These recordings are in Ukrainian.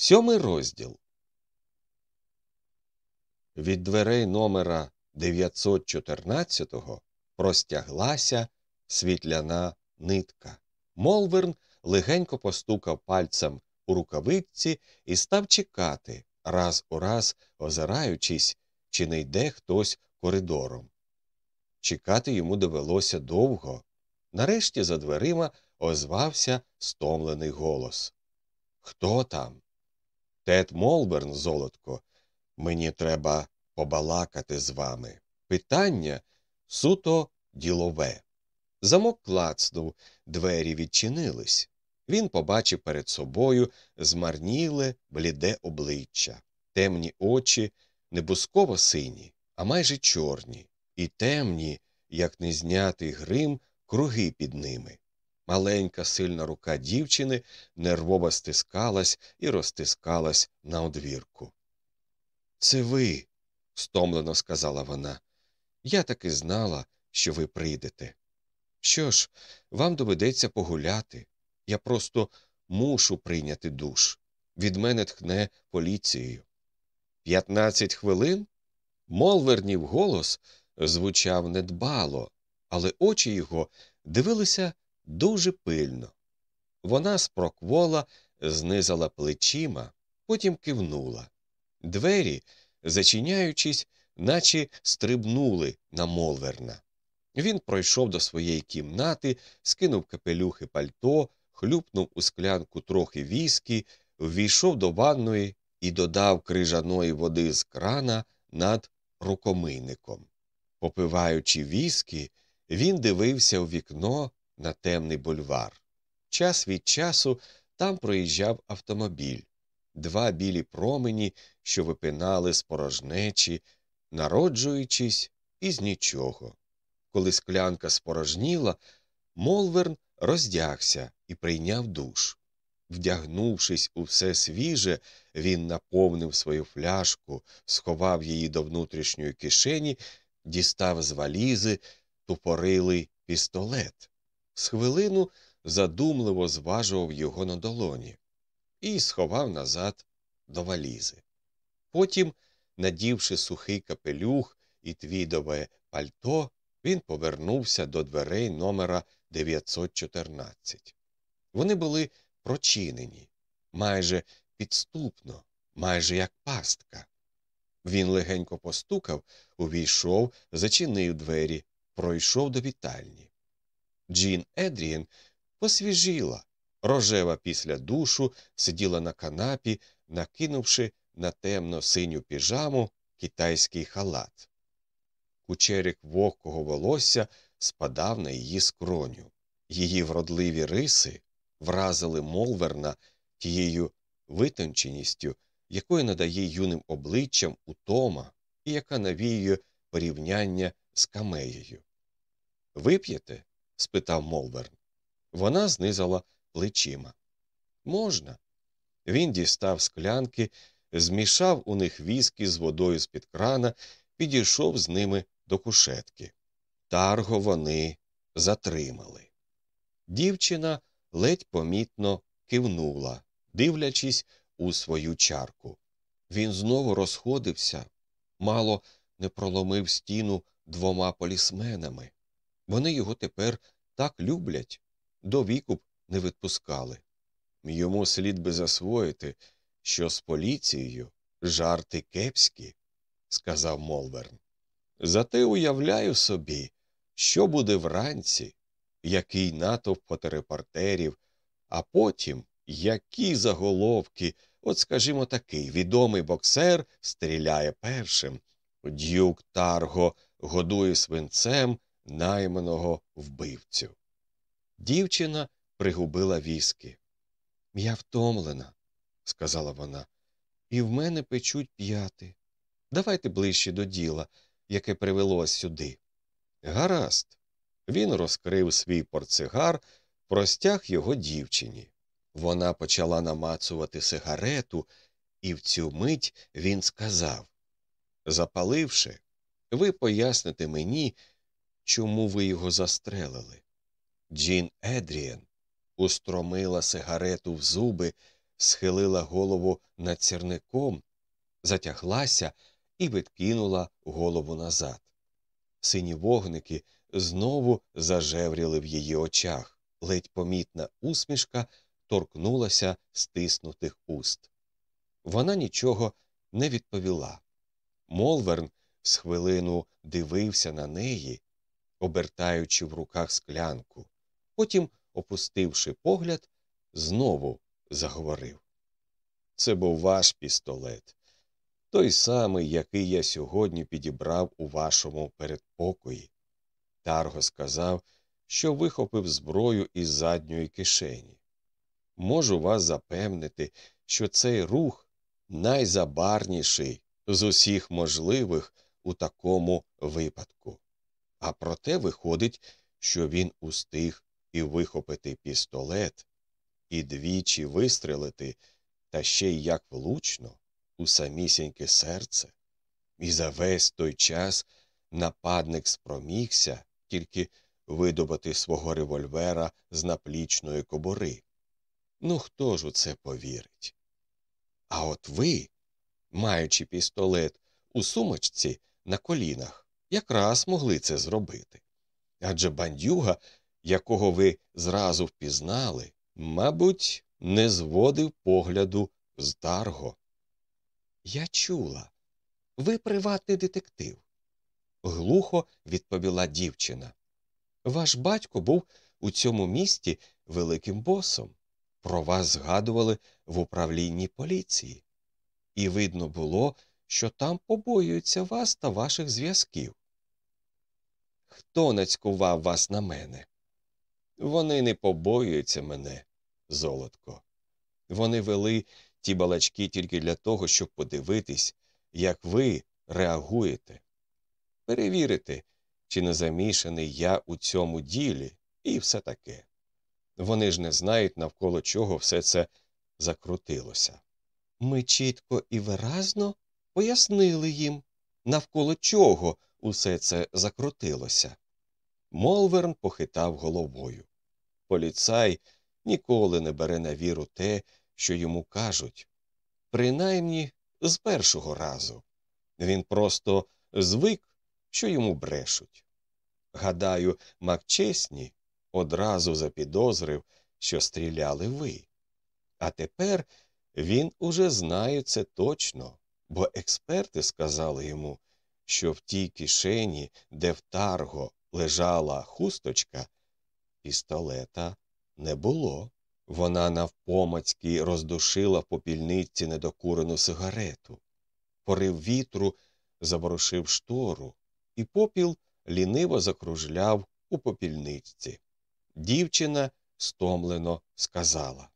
Сьомий розділ. Від дверей номера 914 простяглася світляна нитка. Молверн легенько постукав пальцем у рукавиці і став чекати, раз у раз озираючись, чи не йде хтось коридором. Чекати йому довелося довго. Нарешті за дверима озвався стомлений голос. Хто там? Тед Молберн, золотко, мені треба побалакати з вами. Питання суто ділове. Замок клацнув, двері відчинились. Він побачив перед собою змарніле, бліде обличчя, темні очі, не бусково сині, а майже чорні, і темні, як незнятий грим, круги під ними. Маленька сильна рука дівчини нервово стискалась і розтискалась на одвірку. Це ви, стомлено сказала вона. Я таки знала, що ви прийдете. Що ж, вам доведеться погуляти. Я просто мушу прийняти душ. Від мене тхне поліцією. П'ятнадцять хвилин? Молвернів голос звучав недбало, але очі його дивилися дуже пильно. Вона спроквола, знизала плечима, потім кивнула. Двері, зачиняючись, наче стрибнули на молверна. Він пройшов до своєї кімнати, скинув капелюхи пальто, хлюпнув у склянку трохи віскі, ввійшов до ванної і додав крижаної води з крана над рукомийником. Попиваючи віскі, він дивився у вікно на темний бульвар. Час від часу там проїжджав автомобіль, два білі промені, що випинали з порожнечі, народжуючись із нічого. Коли склянка спорожніла, Молверн роздягся і прийняв душ. Вдягнувшись у все свіже, він наповнив свою фляжку, сховав її до внутрішньої кишені, дістав з валізи тупорилий пістолет. З хвилину задумливо зважував його на долоні і сховав назад до валізи. Потім, надівши сухий капелюх і твідове пальто, він повернувся до дверей номера 914. Вони були прочинені, майже підступно, майже як пастка. Він легенько постукав, увійшов, зачинив двері, пройшов до вітальні. Джін Едрієн посвіжіла, рожева після душу, сиділа на канапі, накинувши на темно синю піжаму китайський халат. Кучерик вогкого волосся спадав на її скроню. Її вродливі риси вразили молверна тією витонченістю, якої надає юним обличчям утома і яка навіює порівняння з камеєю. Вип'єте? Спитав Молверн. Вона знизала плечима. Можна. Він дістав склянки, змішав у них віскі з водою з під крана, підійшов з ними до кушетки. Тарго вони затримали. Дівчина ледь помітно кивнула, дивлячись у свою чарку. Він знову розходився, мало не проломив стіну двома полісменами. Вони його тепер так люблять, до віку б не відпускали. Йому слід би засвоїти, що з поліцією жарти кепські, сказав Молверн. Зате уявляю собі, що буде вранці, який натовп фоторепортерів, а потім які заголовки, от, скажімо, такий відомий боксер стріляє першим, дюк Тарго годує свинцем найманого вбивцю. Дівчина пригубила віски. Я втомлена, сказала вона, і в мене печуть п'яти. Давайте ближче до діла, яке привело сюди. Гаразд. Він розкрив свій портсигар, простяг його дівчині. Вона почала намацувати сигарету, і в цю мить він сказав Запаливши, ви поясните мені, чому ви його застрелили. Джін Едріен устромила сигарету в зуби, схилила голову над сірником, затяглася і відкинула голову назад. Сині вогники знову зажевріли в її очах, ледь помітна усмішка торкнулася стиснутих уст. Вона нічого не відповіла. Молверн з хвилину дивився на неї, обертаючи в руках склянку. Потім, опустивши погляд, знову заговорив. Це був ваш пістолет, той самий, який я сьогодні підібрав у вашому передпокої. Тарго сказав, що вихопив зброю із задньої кишені. Можу вас запевнити, що цей рух найзабарніший з усіх можливих у такому випадку. А проте виходить, що він устиг і вихопити пістолет, і двічі вистрелити, та ще й як влучно, у самісіньке серце. І за весь той час нападник спромігся тільки видобути свого револьвера з наплічної кобури. Ну хто ж у це повірить? А от ви, маючи пістолет у сумочці на колінах, якраз могли це зробити. Адже бандюга, якого ви зразу впізнали, мабуть, не зводив погляду з Дарго. Я чула. Ви приватний детектив. Глухо відповіла дівчина. Ваш батько був у цьому місті великим босом. Про вас згадували в управлінні поліції. І видно було, що там побоюються вас та ваших зв'язків. Хто нацькував вас на мене? Вони не побоюються мене, золотко. Вони вели ті балачки тільки для того, щоб подивитись, як ви реагуєте, перевірити, чи не замішаний я у цьому ділі, і все таке. Вони ж не знають, навколо чого все це закрутилося. Ми чітко і виразно пояснили їм, навколо чого усе це закрутилося. Молверн похитав головою. Поліцай ніколи не бере на віру те, що йому кажуть, принаймні з першого разу. Він просто звик, що йому брешуть. Гадаю, Макчесні одразу запідозрив, що стріляли ви. А тепер він уже знає це точно, бо експерти сказали йому, що в тій кишені, де в тарго лежала хусточка, пістолета не було. Вона навпомацьки роздушила в попільниці недокурену сигарету. Порив вітру заворушив штору, і попіл ліниво закружляв у попільничці. Дівчина стомлено сказала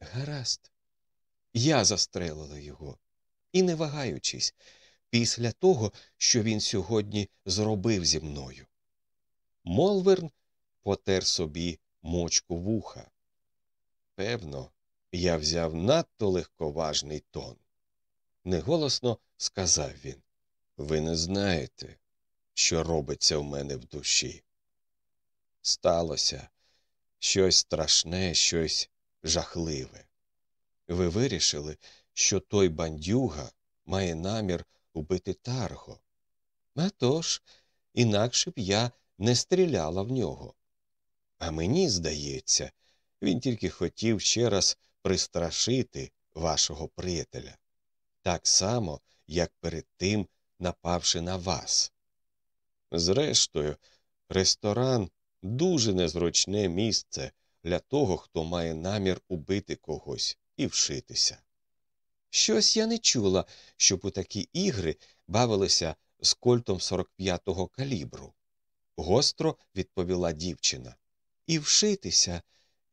Гаразд, я застрелила його. І, не вагаючись, після того, що він сьогодні зробив зі мною. Молверн потер собі мочку вуха. Певно, я взяв надто легковажний тон. Неголосно сказав він Ви не знаєте, що робиться в мене в душі. Сталося щось страшне, щось жахливе. Ви вирішили, що той бандюга має намір убити Тарго. А тож, інакше б я не стріляла в нього. А мені здається, він тільки хотів ще раз пристрашити вашого приятеля, так само, як перед тим напавши на вас. Зрештою, ресторан дуже незручне місце для того, хто має намір убити когось і вшитися. Щось я не чула, щоб у такі ігри бавилися з кольтом 45-го калібру. Гостро відповіла дівчина. І вшитися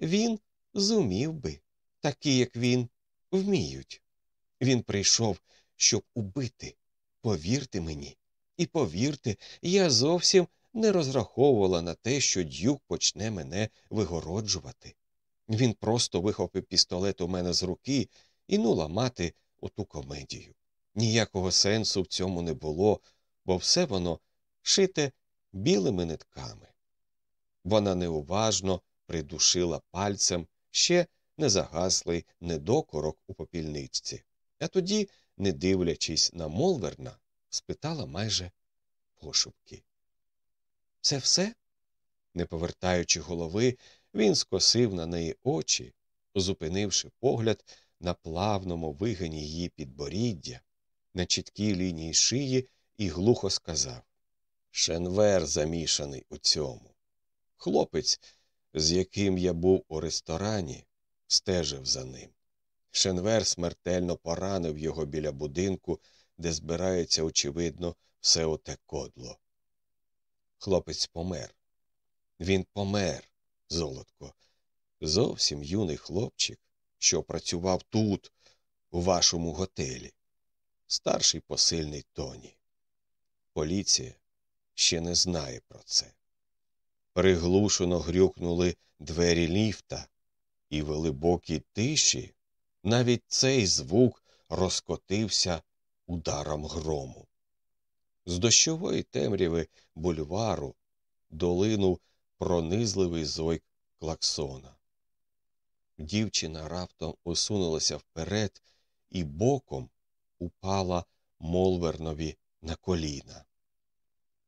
він зумів би, такі, як він, вміють. Він прийшов, щоб убити. Повірте мені. І повірте, я зовсім не розраховувала на те, що дюк почне мене вигороджувати. Він просто вихопив пістолет у мене з руки і ну ламати оту комедію. Ніякого сенсу в цьому не було, бо все воно шите білими нитками. Вона неуважно придушила пальцем ще незагаслий недокорок у попільничці, а тоді, не дивлячись на Молверна, спитала майже пошупки. Це все? Не повертаючи голови, він скосив на неї очі, зупинивши погляд на плавному вигині її підборіддя, на чіткій лінії шиї і глухо сказав Шенвер замішаний у цьому. Хлопець, з яким я був у ресторані, стежив за ним. Шенвер смертельно поранив його біля будинку, де збирається, очевидно, все оте кодло. Хлопець помер. Він помер, золотко. Зовсім юний хлопчик, що працював тут, у вашому готелі. Старший посильний Тоні. Поліція ще не знає про це. Приглушено грюкнули двері ліфта, і в глибокій тиші навіть цей звук розкотився ударом грому. З дощової темряви бульвару долинув пронизливий зойк клаксона. Дівчина раптом усунулася вперед і боком упала Молвернові на коліна.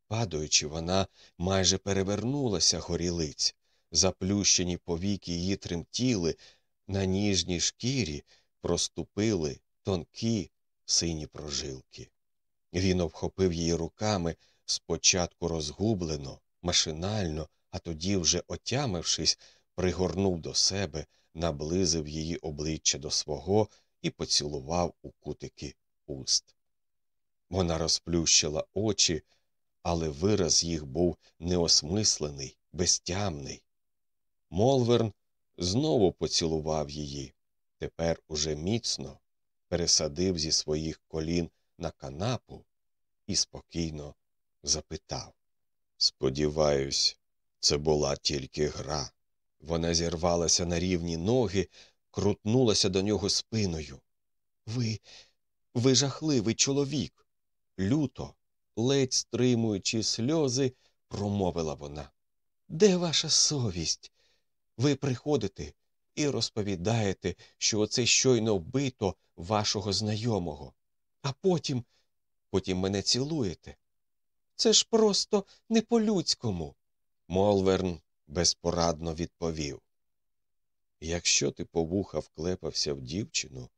Падаючи, вона майже перевернулася горілиць, заплющені повіки її тремтіли, на ніжній шкірі проступили тонкі сині прожилки. Він обхопив її руками спочатку розгублено, машинально, а тоді, вже отямившись, пригорнув до себе, наблизив її обличчя до свого і поцілував у кутики уст. Вона розплющила очі, але вираз їх був неосмислений, безтямний. Молверн знову поцілував її, тепер уже міцно пересадив зі своїх колін на канапу і спокійно запитав Сподіваюсь, це була тільки гра. Вона зірвалася на рівні ноги, крутнулася до нього спиною. Ви, ви жахливий чоловік. Люто, ледь стримуючи сльози, промовила вона. Де ваша совість? Ви приходите і розповідаєте, що оце щойно вбито вашого знайомого, а потім, потім мене цілуєте. Це ж просто не по-людському. Молверн безпорадно відповів. Якщо ти по вуха вклепався в дівчину,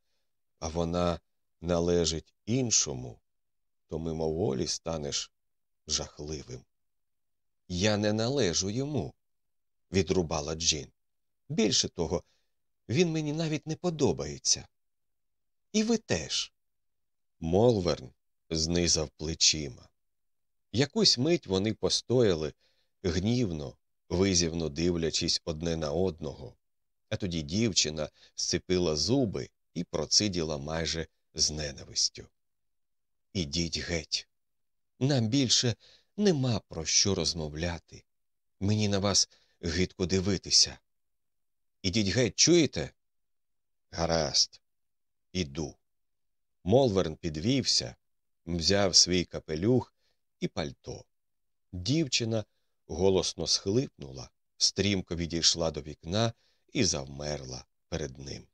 а вона належить іншому, то мимоволі станеш жахливим. Я не належу йому, відрубала Джин. Більше того, він мені навіть не подобається. І ви теж. Молверн знизав плечима. Якусь мить вони постояли гнівно, визівно дивлячись одне на одного, а тоді дівчина сцепила зуби і проциділа майже з ненавистю. Ідіть геть. Нам більше нема про що розмовляти. Мені на вас гидко дивитися. Ідіть геть, чуєте? Гаразд, іду. Молверн підвівся, взяв свій капелюх і пальто. Дівчина голосно схлипнула, стрімко відійшла до вікна і завмерла перед ним.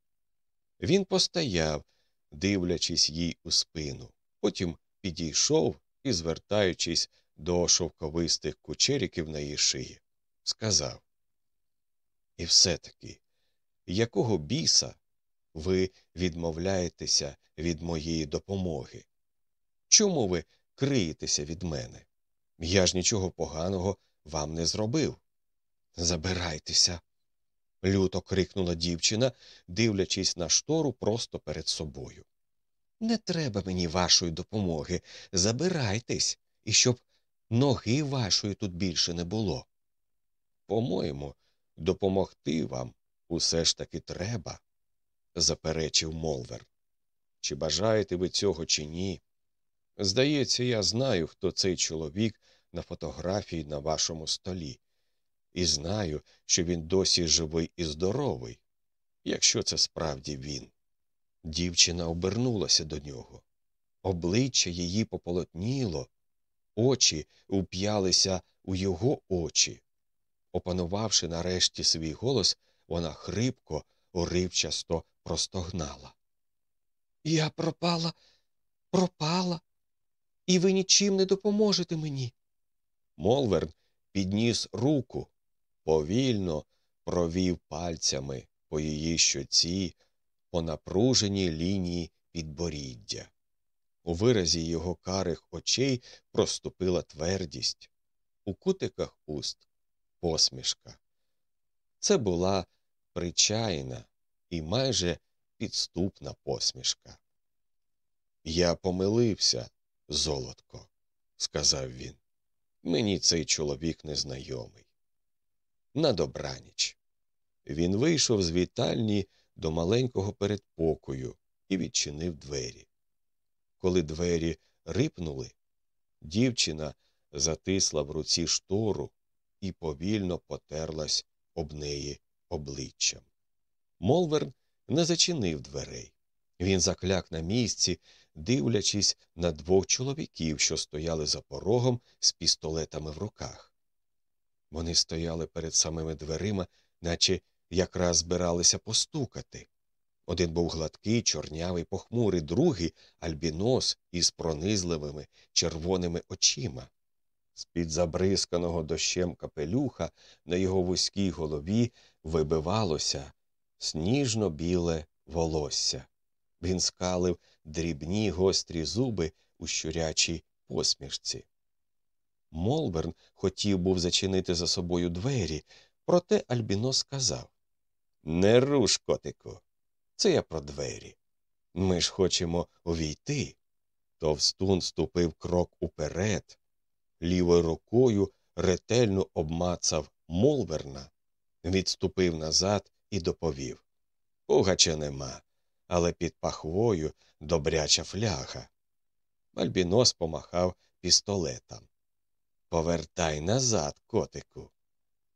Він постояв, дивлячись їй у спину, потім підійшов і, звертаючись до шовковистих кучеріків на її шиї, сказав І все таки, якого біса ви відмовляєтеся від моєї допомоги? Чому ви криєтеся від мене? Я ж нічого поганого вам не зробив. Забирайтеся. люто крикнула дівчина, дивлячись на штору просто перед собою. Не треба мені вашої допомоги. Забирайтесь, і щоб ноги вашої тут більше не було. По-моєму, допомогти вам усе ж таки треба, заперечив Молвер. Чи бажаєте ви цього, чи ні? Здається, я знаю, хто цей чоловік на фотографії на вашому столі, і знаю, що він досі живий і здоровий, якщо це справді він. Дівчина обернулася до нього. Обличчя її пополотніло, очі уп'ялися у його очі. Опанувавши нарешті свій голос, вона хрипко, уривчасто простогнала. Я пропала, пропала, і ви нічим не допоможете мені. Молверн підніс руку, повільно провів пальцями по її щоці, по напруженій лінії підборіддя. У виразі його карих очей проступила твердість, у кутиках уст посмішка. Це була причайна і майже підступна посмішка. Я помилився, золотко, сказав він. Мені цей чоловік незнайомий. На добраніч. Він вийшов з вітальні до маленького передпокою і відчинив двері. Коли двері рипнули, дівчина затисла в руці штору і повільно потерлась об неї обличчям. Молверн не зачинив дверей. Він закляк на місці, дивлячись на двох чоловіків, що стояли за порогом з пістолетами в руках. Вони стояли перед самими дверима, наче якраз збиралися постукати. Один був гладкий, чорнявий, похмурий, другий альбінос із пронизливими червоними очима. З під забризканого дощем капелюха на його вузькій голові вибивалося сніжно біле волосся. Він скалив дрібні гострі зуби у щурячій посмішці. Молберн хотів був зачинити за собою двері, проте Альбінос сказав Не руш, котику, це я про двері. Ми ж хочемо увійти. Товстун ступив крок уперед, лівою рукою ретельно обмацав Молверна, відступив назад і доповів Пугача нема, але під пахвою добряча фляга. Альбінос помахав пістолетом. Повертай назад, котику.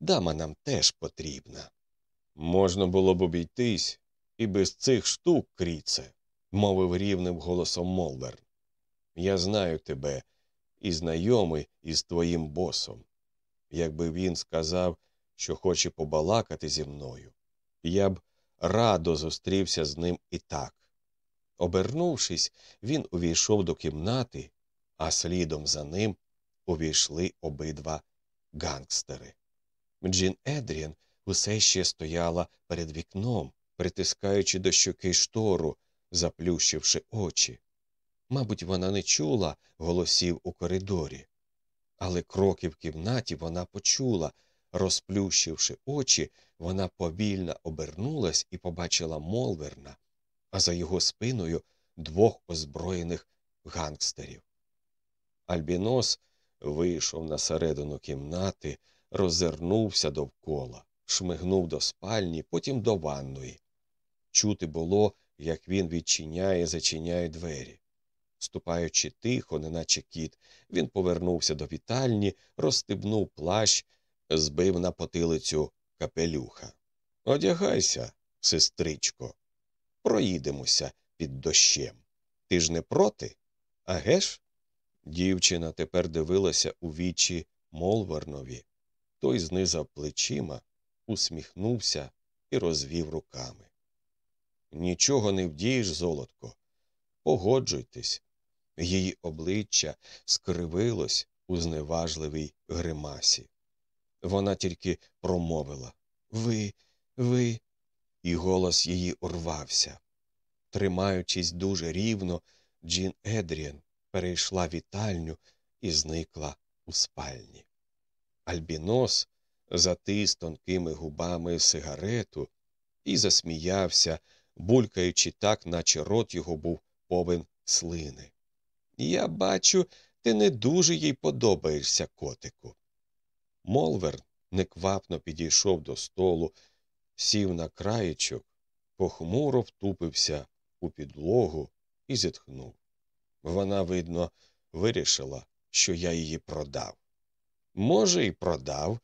Дама нам теж потрібна. Можна було б обійтись і без цих штук, кріце, мовив рівним голосом Молберн. Я знаю тебе і знайомий із твоїм босом. Якби він сказав, що хоче побалакати зі мною, я б радо зустрівся з ним і так. Обернувшись, він увійшов до кімнати, а слідом за ним увійшли обидва гангстери. Джін Едріан усе ще стояла перед вікном, притискаючи до щоки штору, заплющивши очі. Мабуть, вона не чула голосів у коридорі, але кроки в кімнаті вона почула. Розплющивши очі, вона повільно обернулась і побачила Молверна, а за його спиною двох озброєних гангстерів. Альбінос вийшов на середину кімнати, роззирнувся довкола, шмигнув до спальні, потім до ванної. Чути було, як він відчиняє, зачиняє двері. Ступаючи тихо, неначе кіт, він повернувся до вітальні, розстебнув плащ, збив на потилицю капелюха. Одягайся, сестричко, проїдемося під дощем. Ти ж не проти? А геш? Дівчина тепер дивилася у вічі Молвернові. Той знизав плечима, усміхнувся і розвів руками. Нічого не вдієш, золотко. Погоджуйтесь. Її обличчя скривилось у зневажливій гримасі. Вона тільки промовила Ви, ви. І голос її урвався. Тримаючись дуже рівно, Джін Едріан перейшла вітальню і зникла у спальні. Альбінос затис тонкими губами сигарету і засміявся, булькаючи так, наче рот його був повен слини. Я бачу, ти не дуже їй подобаєшся, котику. Молверн неквапно підійшов до столу, сів на краєчок, похмуро втупився у підлогу і зітхнув. Вона, видно, вирішила, що я її продав. Може, і продав,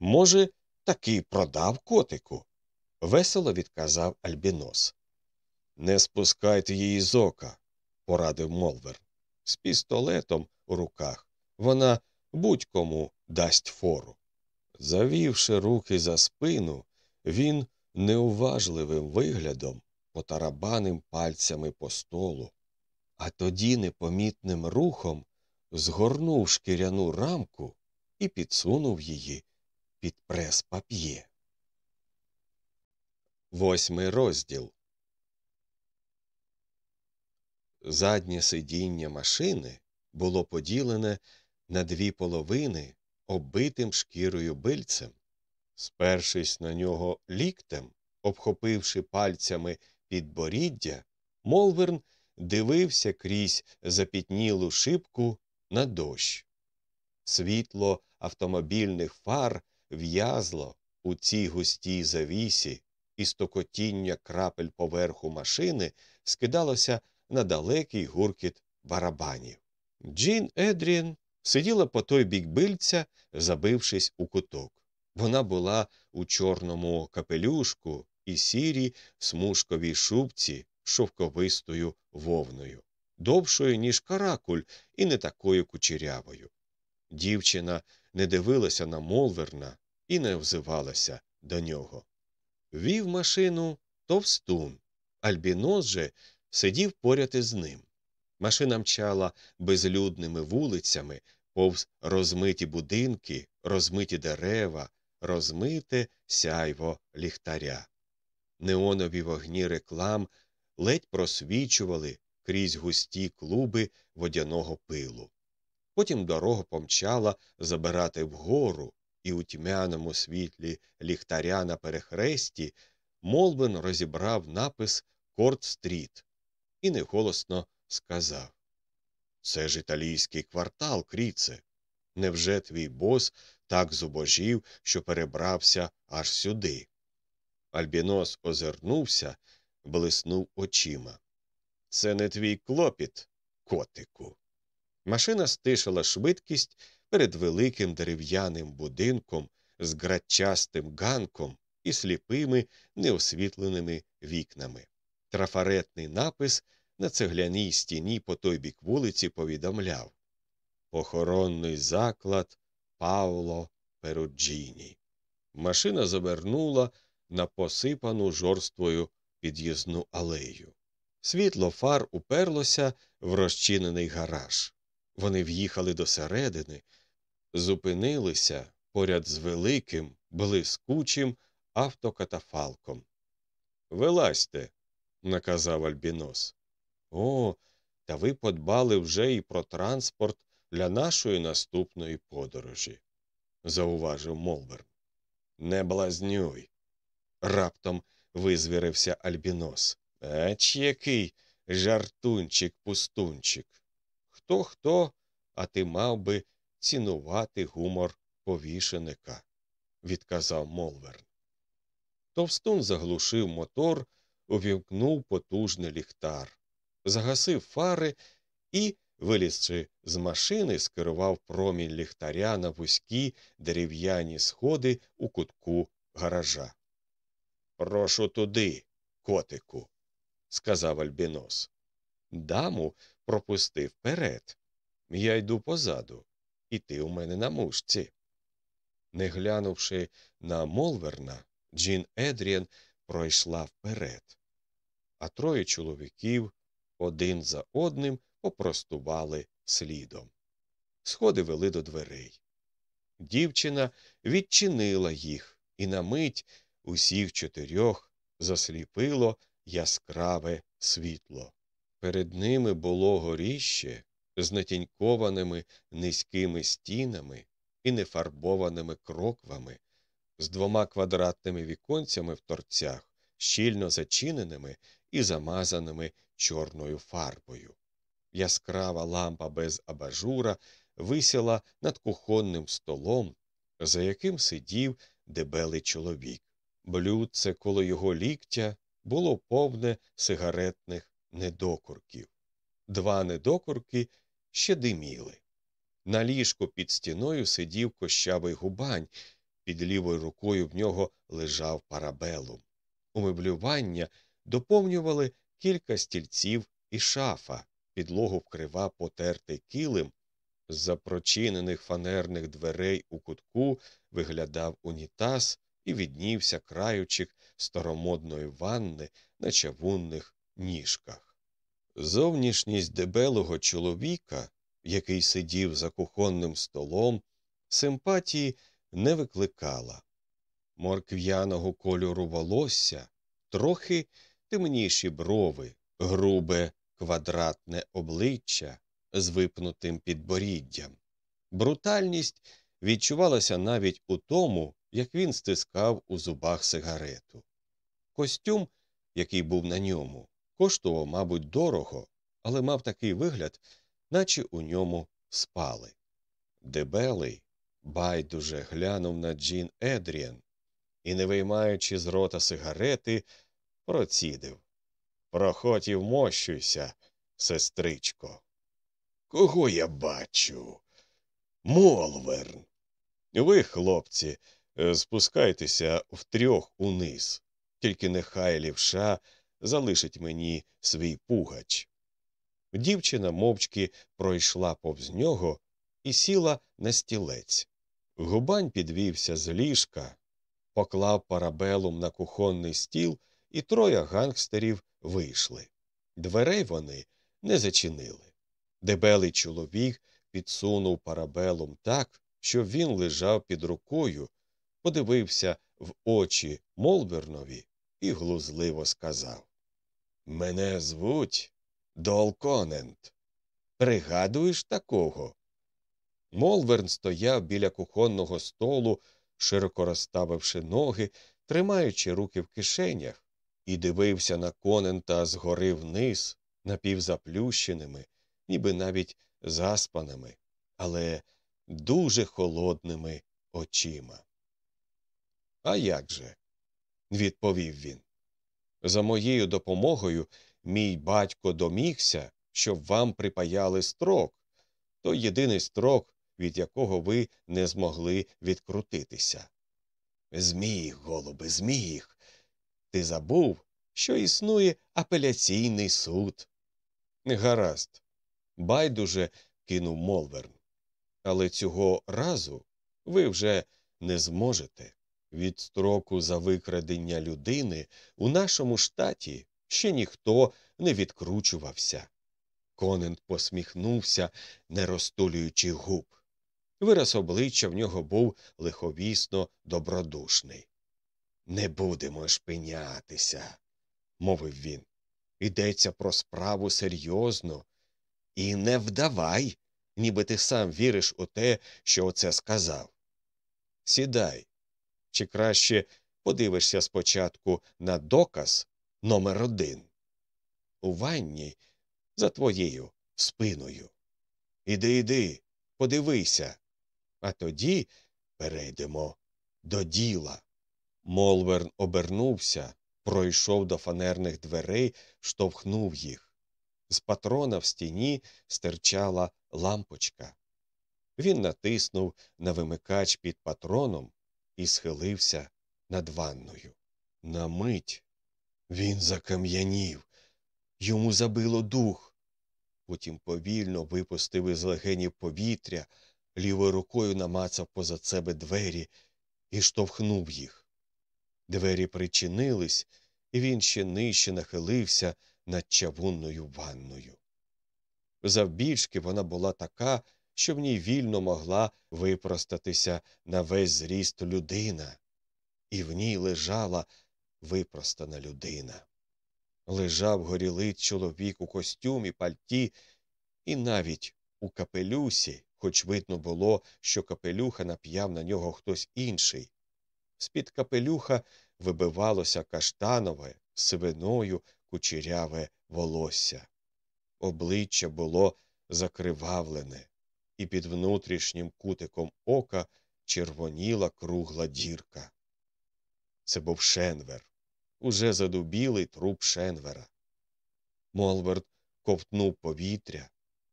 може, таки продав котику, весело відказав Альбінос. Не спускайте її з ока, порадив Молверн. З пістолетом у руках вона будь-кому дасть фору. Завівши руки за спину, він неуважливим виглядом потарабанив пальцями по столу, а тоді непомітним рухом згорнув шкіряну рамку і підсунув її під прес пап'є. Восьмий розділ Заднє сидіння машини було поділене на дві половини оббитим шкірою бильцем. Спершись на нього ліктем, обхопивши пальцями підборіддя, Молверн дивився крізь запітнілу шибку на дощ. Світло автомобільних фар в'язло у цій густій завісі, і стокотіння крапель поверху машини скидалося на далекий гуркіт барабанів. Джін Едрін сиділа по той бік бильця, забившись у куток. Вона була у чорному капелюшку і сірій смужковій шубці шовковистою вовною, довшою, ніж каракуль, і не такою кучерявою. Дівчина не дивилася на Молверна і не взивалася до нього. Вів машину товстун, альбінос же сидів поряд із ним. Машина мчала безлюдними вулицями, повз розмиті будинки, розмиті дерева, розмите сяйво ліхтаря. Неонові вогні реклам ледь просвічували крізь густі клуби водяного пилу. Потім дорога почала забирати вгору, і у тьмяному світлі ліхтаря на перехресті Молверн розібрав напис Корт Стріт і неголосно сказав Це ж італійський квартал, Кріце. Невже твій бос так зубожів, що перебрався аж сюди? Альбінос озирнувся, блиснув очима. Це не твій клопіт, котику. Машина стишила швидкість перед великим дерев'яним будинком з градчастим ганком і сліпими неосвітленими вікнами. Трафаретний напис на цегляній стіні по той бік вулиці повідомляв Похоронний заклад Пауло Перуджіні. Машина завернула на посипану жорствою під'їзну алею. Світло фар уперлося в розчинений гараж. Вони в'їхали до середини, зупинилися поряд з великим, блискучим автокатафалком. Вилазьте, наказав Альбінос. О, та ви подбали вже і про транспорт для нашої наступної подорожі, зауважив Молберн. Не блазнюй. Раптом визвірився Альбінос. Ач який жартунчик пустунчик. Хто хто, а ти мав би цінувати гумор повішеника, відказав Молверн. Товстун заглушив мотор, увімкнув потужний ліхтар, загасив фари і, вилізши з машини, скерував промінь ліхтаря на вузькі дерев'яні сходи у кутку гаража. Прошу туди, котику, сказав Альбінос. Даму пропусти вперед. Я йду позаду, і ти у мене на мушці. Не глянувши на Молверна, Джін Едріан пройшла вперед, а троє чоловіків один за одним попростували слідом. Сходи вели до дверей. Дівчина відчинила їх, і на мить усіх чотирьох засліпило яскраве світло. Перед ними було горіще з натінькованими низькими стінами і нефарбованими кроквами, з двома квадратними віконцями в торцях, щільно зачиненими і замазаними чорною фарбою. Яскрава лампа без абажура висіла над кухонним столом, за яким сидів дебелий чоловік. Блюдце коло його ліктя було повне сигаретних недокурків. Два недокурки ще диміли. На ліжку під стіною сидів кощавий губань, під лівою рукою в нього лежав парабелум. Умеблювання доповнювали кілька стільців і шафа, підлогу вкривав потертий килим, з запрочинених фанерних дверей у кутку виглядав унітаз і віднівся краючик старомодної ванни на чавунних ніжках. Зовнішність дебелого чоловіка, який сидів за кухонним столом, симпатії не викликала. Моркв'яного кольору волосся, трохи темніші брови, грубе квадратне обличчя з випнутим підборіддям. Брутальність відчувалася навіть у тому, як він стискав у зубах сигарету. Костюм, який був на ньому, коштував, мабуть, дорого, але мав такий вигляд, наче у ньому спали. Дебелий байдуже глянув на Джін Едріан і, не виймаючи з рота сигарети, процідив. Проходь і вмощуйся, сестричко. Кого я бачу? Молверн. Ви, хлопці, е, спускайтеся втрьох униз, тільки нехай лівша залишить мені свій пугач. Дівчина мовчки пройшла повз нього і сіла на стілець. Губань підвівся з ліжка, поклав парабелум на кухонний стіл, і троє гангстерів вийшли. Дверей вони не зачинили. Дебелий чоловік підсунув парабелум так, що він лежав під рукою, подивився в очі Молбернові і глузливо сказав Мене звуть Долконент. Пригадуєш такого? Молверн стояв біля кухонного столу, широко розставивши ноги, тримаючи руки в кишенях, і дивився на конента згори вниз, напівзаплющеними, ніби навіть заспаними, але дуже холодними очима. А як же? відповів він. За моєю допомогою мій батько домігся, щоб вам припаяли строк, той єдиний строк, від якого ви не змогли відкрутитися. Зміг, голубе, зміг. Ти забув, що існує апеляційний суд. Гаразд, байдуже кинув Молверн. Але цього разу ви вже не зможете. Від строку за викрадення людини у нашому штаті ще ніхто не відкручувався. Конент посміхнувся, не розтулюючи губ. Вираз обличчя в нього був лиховісно добродушний. Не будемо шпинятися, мовив він. Йдеться про справу серйозно. І не вдавай, ніби ти сам віриш у те, що оце сказав. Сідай, чи краще подивишся спочатку на доказ номер один. У ванні за твоєю спиною. Іди, іди, подивися, а тоді перейдемо до діла. Молверн обернувся, пройшов до фанерних дверей, штовхнув їх. З патрона в стіні стирчала лампочка. Він натиснув на вимикач під патроном і схилився над ванною. На мить він закам'янів, йому забило дух. Потім повільно випустив із легенів повітря, лівою рукою намацав позад себе двері і штовхнув їх. Двері причинились, і він ще нижче нахилився над чавунною ванною. Завбільшки вона була така, що в ній вільно могла випростатися на весь зріст людина, і в ній лежала випростана людина. Лежав горілиць чоловік у костюмі, пальті, і навіть у капелюсі, хоч видно було, що капелюха нап'яв на нього хтось інший. З під капелюха вибивалося каштанове, сивиною кучеряве волосся. Обличчя було закривавлене, і під внутрішнім кутиком ока червоніла кругла дірка. Це був Шенвер, уже задубілий труп Шенвера. Молверт ковтнув повітря,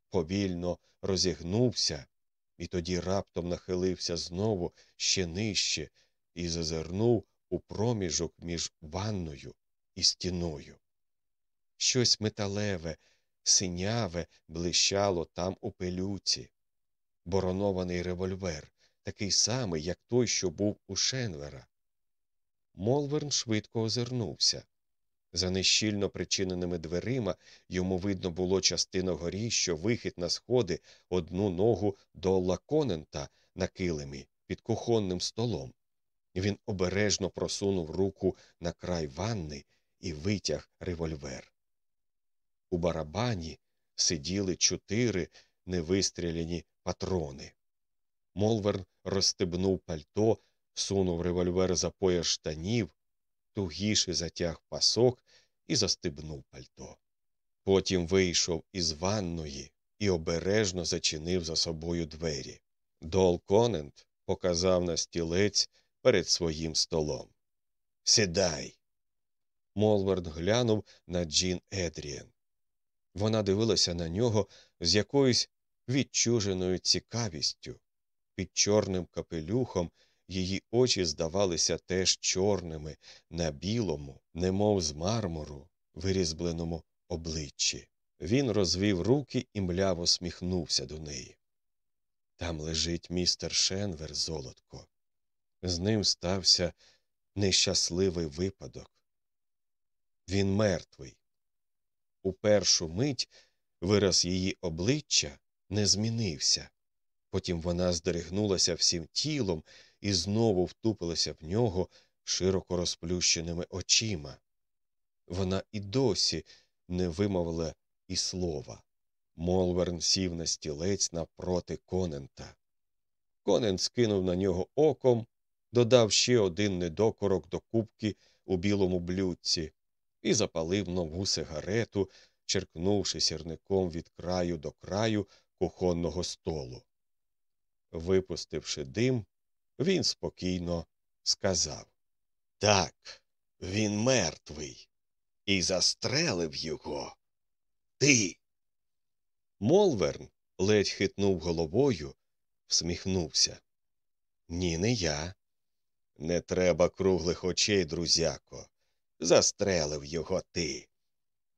повільно розігнувся, і тоді раптом нахилився знову ще нижче і зазирнув у проміжок між ванною і стіною. Щось металеве, синяве блищало там у пилюці. Боронований револьвер, такий самий, як той, що був у Шенвера. Молверн швидко озирнувся. За нещільно причиненими дверима йому видно було частину горі, що вихід на сходи одну ногу до Лаконента на килимі під кухонним столом. Він обережно просунув руку на край ванни і витяг револьвер. У барабані сиділи чотири невистріляні патрони. Молверн розстебнув пальто, сунув револьвер за пояс штанів, тугіше затяг пасок і застебнув пальто. Потім вийшов із ванної і обережно зачинив за собою двері. Дол Конент показав на стілець перед своїм столом. Сідай. Молверн глянув на Джін Едріен. Вона дивилася на нього з якоюсь відчуженою цікавістю. Під чорним капелюхом її очі здавалися теж чорними на білому, немов з мармуру, вирізбленому обличчі. Він розвів руки і мляво сміхнувся до неї. Там лежить містер Шенвер, золотко. З ним стався нещасливий випадок. Він мертвий. У першу мить вираз її обличчя не змінився. Потім вона здригнулася всім тілом і знову втупилася в нього широко розплющеними очима. Вона і досі не вимовила і слова. Молверн сів на стілець навпроти Конента. Конент скинув на нього оком, додав ще один недокорок до кубки у білому блюдці і запалив нову сигарету, черкнувши сірником від краю до краю кухонного столу. Випустивши дим, він спокійно сказав Так, він мертвий, і застрелив його. Ти. Молверн ледь хитнув головою, всміхнувся. Ні, не я. Не треба круглих очей, друзяко. Застрелив його ти.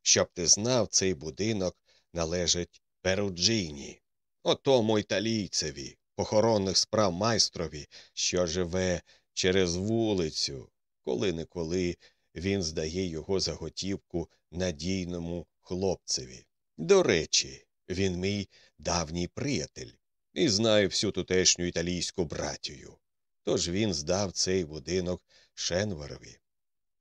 Щоб ти знав, цей будинок належить Перуджині, отому італійцеві, похоронних справ майстрові, що живе через вулицю, коли неколи він здає його заготівку надійному хлопцеві. До речі, він мій давній приятель і знає всю тутешню італійську братію. Тож він здав цей будинок Шенверові.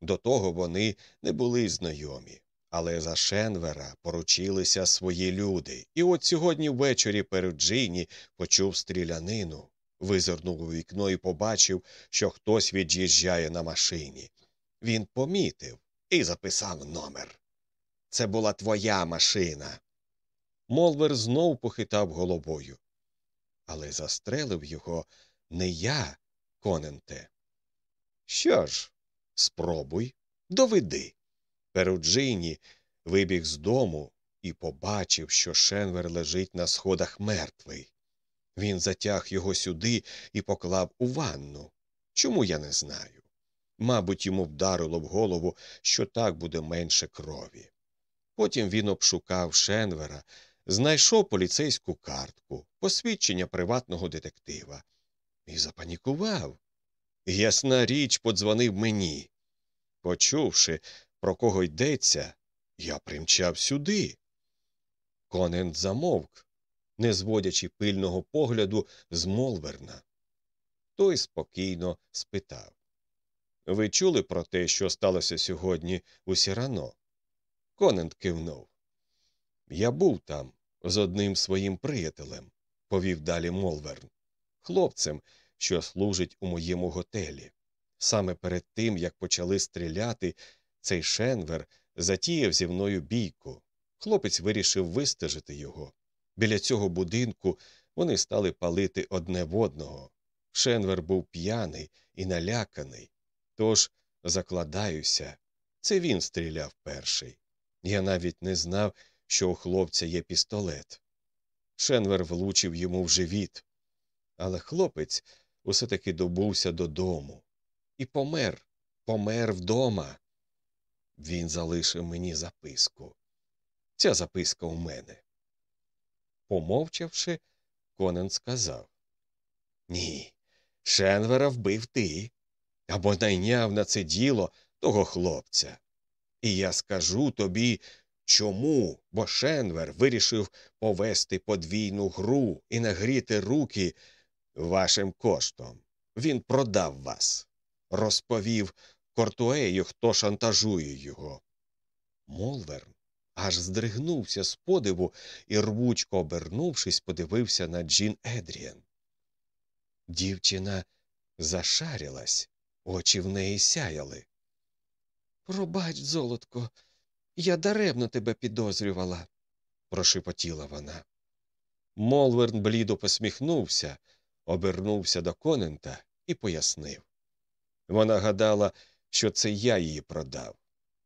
До того вони не були знайомі. Але за Шенвера поручилися свої люди, і от сьогодні ввечері перед Джині почув стрілянину, визирнув у вікно і побачив, що хтось від'їжджає на машині. Він помітив і записав номер. Це була твоя машина. Молвер знов похитав головою. Але застрелив його не я, Коненте. Що ж, спробуй, доведи. Перуджині вибіг з дому і побачив, що Шенвер лежить на сходах мертвий. Він затяг його сюди і поклав у ванну. Чому я не знаю? Мабуть, йому вдарило в голову, що так буде менше крові. Потім він обшукав Шенвера, знайшов поліцейську картку, посвідчення приватного детектива і запанікував. Ясна річ, подзвонив мені. Почувши, про кого йдеться, я примчав сюди. Конент замовк, не зводячи пильного погляду з Молверна. Той спокійно спитав Ви чули про те, що сталося сьогодні у Сірано? Конент кивнув. Я був там з одним своїм приятелем, повів далі Молверн, хлопцем, що служить у моєму готелі. Саме перед тим, як почали стріляти, цей Шенвер затіяв зі мною бійку. Хлопець вирішив вистежити його. Біля цього будинку вони стали палити одне в одного. Шенвер був п'яний і наляканий. Тож, закладаюся, це він стріляв перший. Я навіть не знав, що у хлопця є пістолет. Шенвер влучив йому в живіт. Але хлопець усе таки добувся додому і помер, помер вдома. Він залишив мені записку. Ця записка у мене. Помовчавши, Конан сказав Ні, Шенвера вбив ти. або найняв на це діло того хлопця. І я скажу тобі, чому, бо Шенвер вирішив повести подвійну гру і нагріти руки вашим коштом. Він продав вас, розповів Кортуею, хто шантажує його. Молверн аж здригнувся з подиву і, рвучко обернувшись, подивився на Джін Едріан. Дівчина зашарілась, очі в неї сяяли. Пробач, золотко, я даремно тебе підозрювала, прошепотіла вона. Молверн блідо посміхнувся, обернувся до Конента і пояснив. Вона гадала, що це я її продав.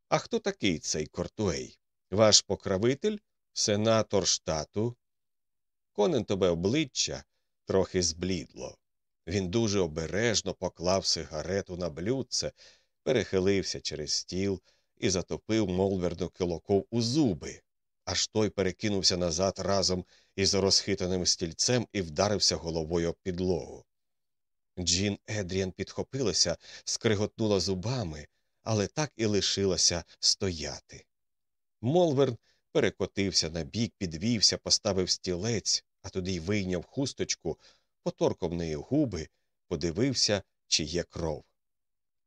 А хто такий цей Кортуей? Ваш покровитель, сенатор штату? Конентове обличчя трохи зблідло. Він дуже обережно поклав сигарету на блюдце, перехилився через стіл і затопив Молверну килоков у зуби, аж той перекинувся назад разом із розхитаним стільцем і вдарився головою об підлогу. Джін Едріан підхопилася, скриготнула зубами, але так і лишилася стояти. Молверн перекотився на бік, підвівся, поставив стілець, а тоді й вийняв хусточку, поторкав нею губи, подивився, чи є кров.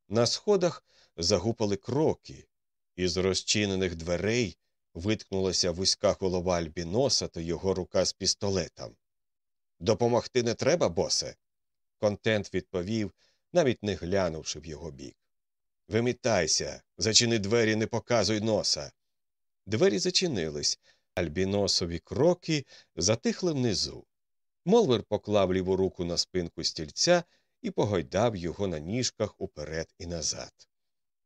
На сходах загупали кроки, із розчинених дверей виткнулася вузька голова альбіноса та його рука з пістолетом. Допомогти не треба, босе? Контент відповів, навіть не глянувши в його бік. Вимітайся, зачини двері, не показуй носа. Двері зачинились, альбіносові кроки затихли внизу. Молвер поклав ліву руку на спинку стільця і погойдав його на ніжках уперед і назад.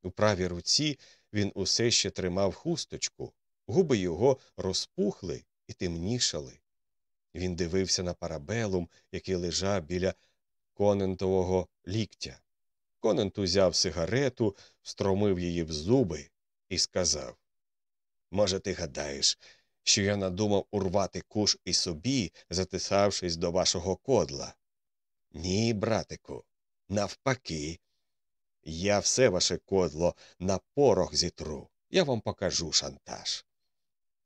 У правій руці він усе ще тримав хусточку, губи його розпухли і темнішали. Він дивився на парабелум, який лежав біля конентового ліктя. Конент узяв сигарету, встромив її в зуби і сказав Може, ти гадаєш, що я надумав урвати куш і собі, затисавшись до вашого кодла? Ні, братику, навпаки. Я все ваше кодло на порох зітру. Я вам покажу шантаж.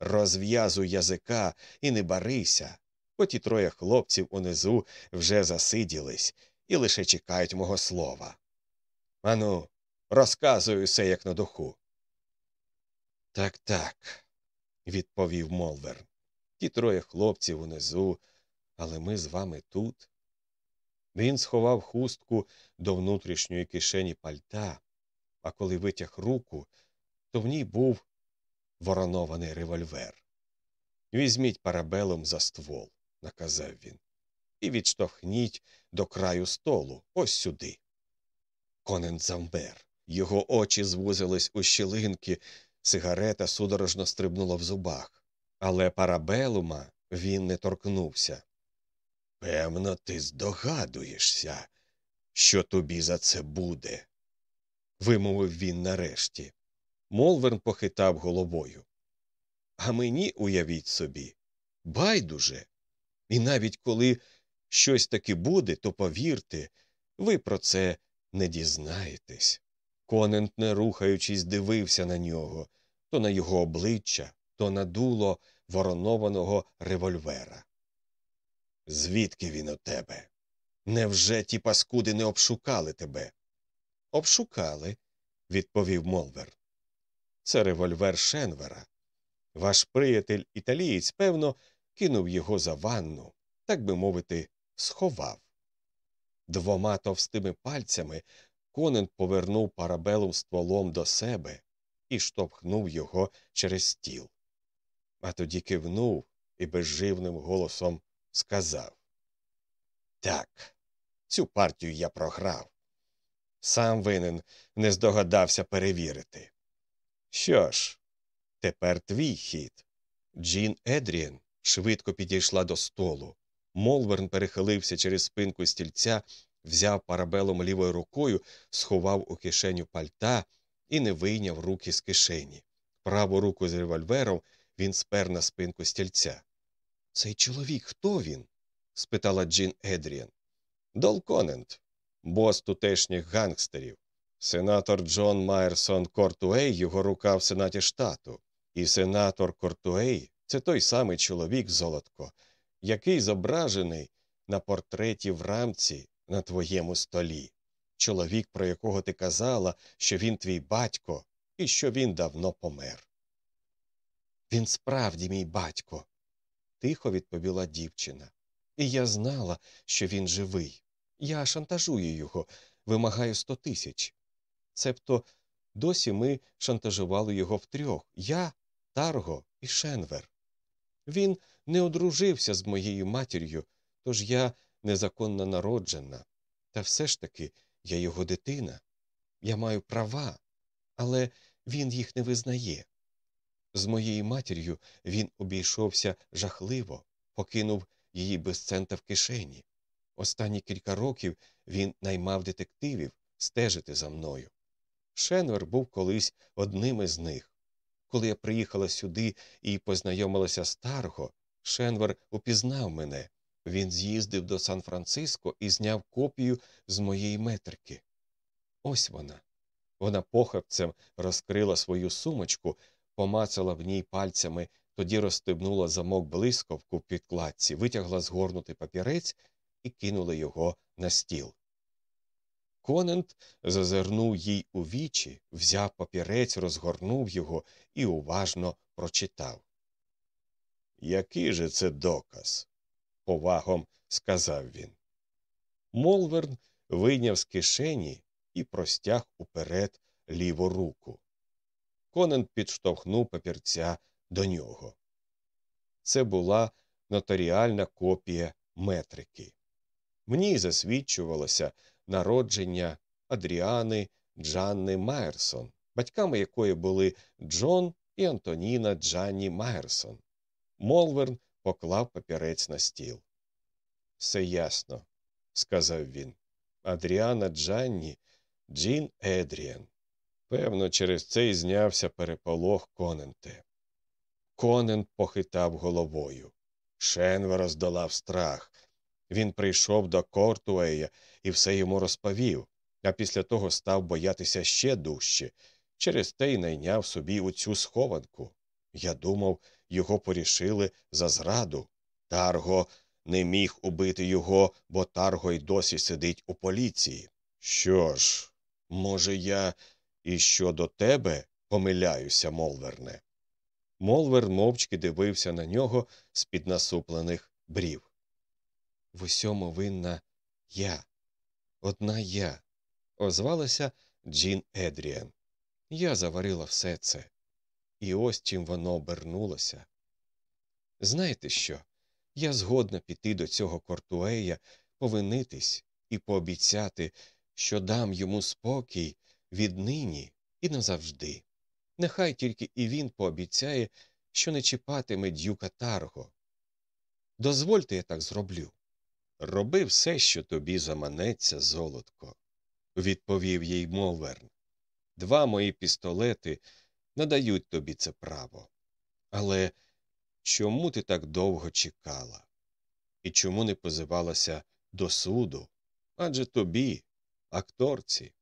Розв'язуй язика і не барися, бо ті троє хлопців унизу вже засиділись і лише чекають мого слова. Ану, розказуй усе як на духу. Так, так, відповів Молвер. Ті троє хлопців унизу, але ми з вами тут. Він сховав хустку до внутрішньої кишені пальта, а коли витяг руку, то в ній був воронований револьвер. Візьміть парабелом за ствол, наказав він, і відштовхніть до краю столу, ось сюди. Конен замбер. Його очі звузились у щілинки, сигарета судорожно стрибнула в зубах, але парабелума він не торкнувся. Певно, ти здогадуєшся, що тобі за це буде, вимовив він нарешті. Молверн похитав головою. А мені, уявіть собі, байдуже. І навіть коли щось таки буде, то повірте, ви про це не дізнаєтесь. Конент, не рухаючись, дивився на нього то на його обличчя, то на дуло воронованого револьвера. Звідки він у тебе? Невже ті паскуди не обшукали тебе? Обшукали, відповів Молвер. Це револьвер Шенвера. Ваш приятель італієць, певно, кинув його за ванну, так би мовити, сховав. Двома товстими пальцями Конен повернув парабелум стволом до себе і штовхнув його через стіл. А тоді кивнув і безживним голосом сказав Так, цю партію я програв. Сам винен не здогадався перевірити. Що ж, тепер твій хід. Джін Едріен швидко підійшла до столу. Молверн перехилився через спинку стільця, взяв парабелум лівою рукою, сховав у кишеню пальта і не вийняв руки з кишені. Праву руку з револьвером він спер на спинку стільця. Цей чоловік хто він? спитала Джін Едріан. Дол Конент. бос тутешніх гангстерів. Сенатор Джон Майерсон Кортуей його рука в сенаті штату. І сенатор Кортуей це той самий чоловік золотко, який зображений на портреті в рамці на твоєму столі. Чоловік, про якого ти казала, що він твій батько і що він давно помер. Він справді мій батько, тихо відповіла дівчина. І я знала, що він живий. Я шантажую його, вимагаю сто тисяч. Цебто досі ми шантажували його втрьох я, Тарго і Шенвер. Він не одружився з моєю матір'ю, тож я незаконно народжена. Та все ж таки я його дитина. Я маю права, але він їх не визнає. З моєю матір'ю він обійшовся жахливо, покинув її без цента в кишені. Останні кілька років він наймав детективів стежити за мною. Шенвер був колись одним із них. Коли я приїхала сюди і познайомилася з Тарго, Шенвер упізнав мене. Він з'їздив до Сан-Франциско і зняв копію з моєї метрики. Ось вона. Вона похапцем розкрила свою сумочку, помацала в ній пальцями, тоді розстебнула замок блискавку в підкладці, витягла згорнутий папірець і кинула його на стіл. Конент зазирнув їй у вічі, взяв папірець, розгорнув його і уважно прочитав. Який же це доказ? повагом сказав він. Молверн вийняв з кишені і простяг уперед ліву руку. Конен підштовхнув папірця до нього. Це була нотаріальна копія метрики. Ній засвідчувалося народження Адріани Джанни Майерсон, батьками якої були Джон і Антоніна Джанні Майерсон. Молверн поклав папірець на стіл. Все ясно, сказав він. Адріана Джанні, Джін Едріан. Певно, через це й знявся переполох Коненте. Конент похитав головою. Шенвер роздолав страх. Він прийшов до Кортуея і все йому розповів, а після того став боятися ще дужче. Через те й найняв собі у цю схованку. Я думав, його порішили за зраду. Тарго не міг убити його, бо Тарго й досі сидить у поліції. Що ж, може, я і щодо тебе помиляюся, Молверне. Молвер мовчки дивився на нього з під насуплених брів. В усьому винна я, одна я, озвалася Джін Едріан. Я заварила все це. І ось чим воно обернулося. Знаєте що? Я згодна піти до цього Кортуея, повинитись і пообіцяти, що дам йому спокій віднині і назавжди. Нехай тільки і він пообіцяє, що не чіпатиме дюка Тарго. Дозвольте, я так зроблю. Роби все, що тобі заманеться, золотко, відповів їй Моверн. Два мої пістолети надають тобі це право. Але чому ти так довго чекала? І чому не позивалася до суду? Адже тобі, акторці,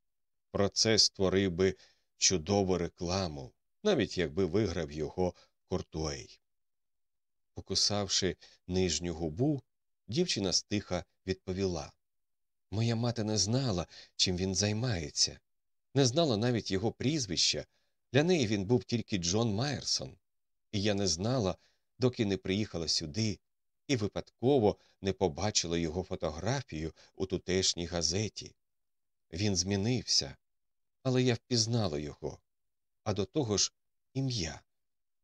процес створив би чудову рекламу, навіть якби виграв його Кортуей. Покусавши нижню губу, дівчина стиха відповіла Моя мати не знала, чим він займається, не знала навіть його прізвища. Для неї він був тільки Джон Майерсон, і я не знала, доки не приїхала сюди і випадково не побачила його фотографію у тутешній газеті. Він змінився, але я впізнала його, а до того ж ім'я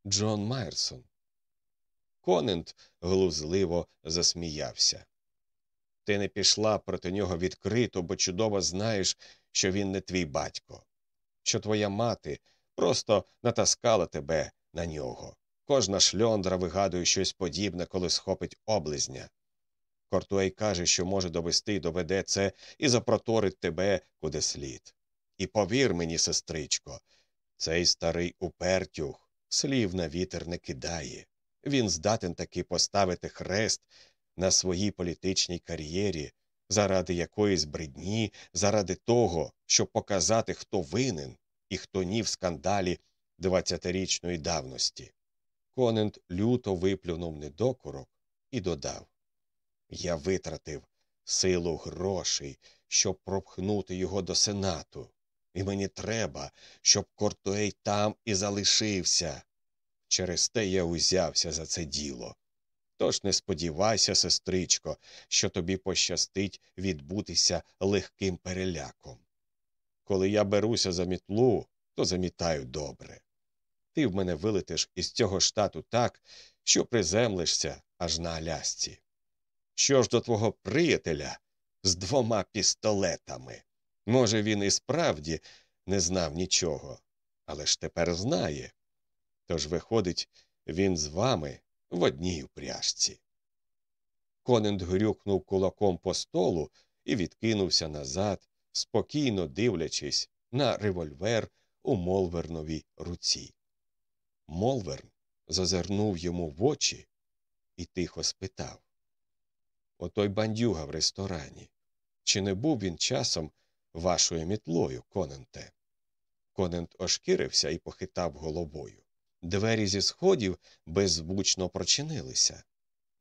Джон Майерсон. Конент глузливо засміявся. Ти не пішла проти нього відкрито, бо чудово знаєш, що він не твій батько, що твоя мати просто натаскала тебе на нього. Кожна шльондра вигадує щось подібне, коли схопить облизня. Кортуей каже, що може довести й доведе це і запроторить тебе куди слід. І повір мені, сестричко, цей старий упертюх слів на вітер не кидає. Він здатен таки поставити хрест на своїй політичній кар'єрі заради якоїсь бридні, заради того, щоб показати, хто винен і хто ні в скандалі двадцятирічної давності. Конент люто виплюнув недокорок і додав Я витратив силу грошей, щоб пропхнути його до сенату, і мені треба, щоб Кортуей там і залишився. Через те я узявся за це діло. Тож не сподівайся, сестричко, що тобі пощастить відбутися легким переляком. Коли я беруся за мітлу, то замітаю добре. Ти в мене вилетиш із цього штату так, що приземлишся аж на Алясці. Що ж до твого приятеля з двома пістолетами? Може, він і справді не знав нічого, але ж тепер знає. Тож, виходить, він з вами в одній упряжці. Конент грюкнув кулаком по столу і відкинувся назад, спокійно дивлячись на револьвер у молверновій руці. Молверн зазирнув йому в очі і тихо спитав Отой бандюга в ресторані. Чи не був він часом вашою мітлою, Коненте? Конент ошкірився і похитав головою. Двері зі сходів беззвучно прочинилися.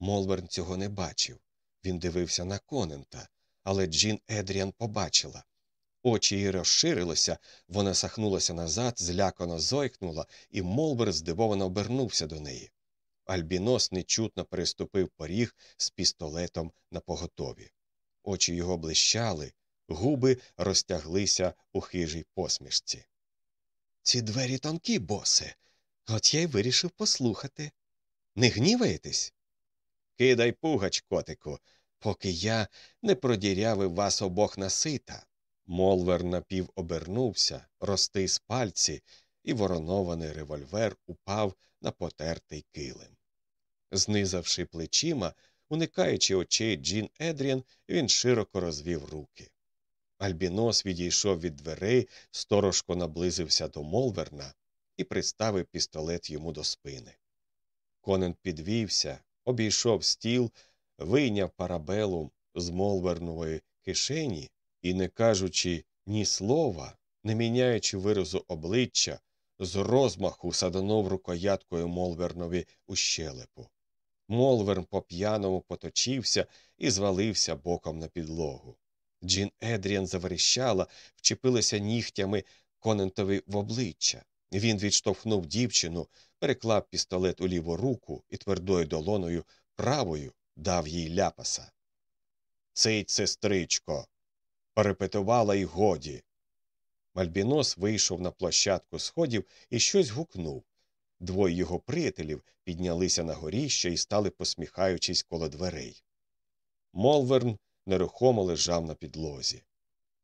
Молверн цього не бачив. Він дивився на Конента, але Джін Едріан побачила. Очі її розширилися, вона сахнулася назад, злякано зойкнула, і Молбер здивовано обернувся до неї. Альбінос нечутно переступив поріг з пістолетом на поготові. Очі його блищали, губи розтяглися у хижій посмішці. Ці двері тонкі, босе. От я й вирішив послухати. Не гніваєтесь? Кидай пугач, котику, поки я не продірявив вас обох на сита. Молвер напів обернувся, розтис пальці, і воронований револьвер упав на потертий килим. Знизавши плечима, уникаючи очей Джін Едріан, він широко розвів руки. Альбінос відійшов від дверей, сторожко наблизився до Молверна і приставив пістолет йому до спини. Конен підвівся, обійшов стіл, вийняв парабелум з молвернової кишені і, не кажучи ні слова, не міняючи виразу обличчя, з розмаху саданув рукояткою Молвернові у щелепу. Молверн по п'яному поточився і звалився боком на підлогу. Джін Едріан заверещала, вчепилася нігтями Конентові в обличчя. Він відштовхнув дівчину, переклав пістолет у ліву руку і твердою долоною правою дав їй ляпаса. Цить, сестричко. перепетувала й годі. Мальбінос вийшов на площадку сходів і щось гукнув. Двоє його приятелів піднялися на горіще і стали посміхаючись коло дверей. Молверн нерухомо лежав на підлозі.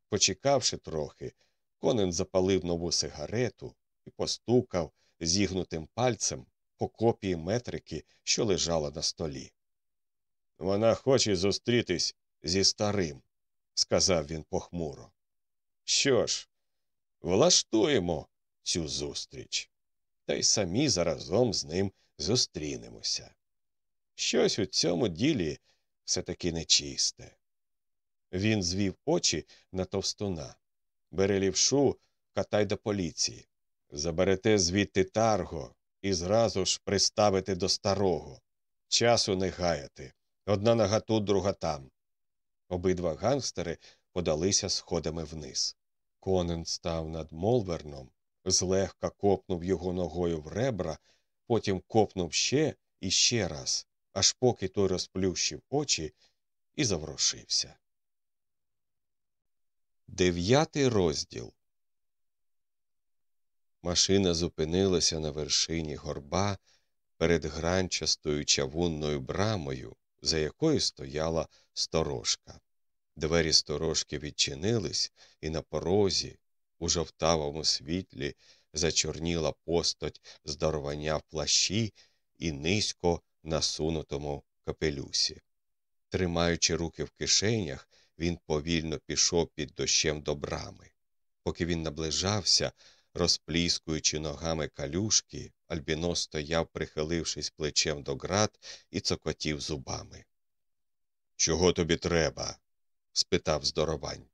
Почекавши трохи, конен запалив нову сигарету і постукав зігнутим пальцем по копії метрики, що лежала на столі. Вона хоче зустрітись зі старим, сказав він похмуро. Що ж, влаштуємо цю зустріч, та й самі заразом з ним зустрінемося. Щось у цьому ділі все таки нечисте. Він звів очі на товстуна. Бери лівшу, катай до поліції. Заберете звідти тарго і зразу ж приставите до старого. Часу не гаяти. Одна нога тут, друга там. Обидва гангстери подалися сходами вниз. Конен став над Молверном, злегка копнув його ногою в ребра, потім копнув ще і ще раз, аж поки той розплющив очі і заворушився. Дев'ятий розділ Машина зупинилася на вершині горба перед гранчастою чавунною брамою, за якою стояла сторожка. Двері сторожки відчинились, і на порозі, у жовтавому світлі, зачорніла постать здоровання в плащі і низько насунутому капелюсі. Тримаючи руки в кишенях, він повільно пішов під дощем до брами. Поки він наближався, розпліскуючи ногами калюшки, Альбіно стояв, прихилившись плечем до град і цокотів зубами. Чого тобі треба? спитав здоровань.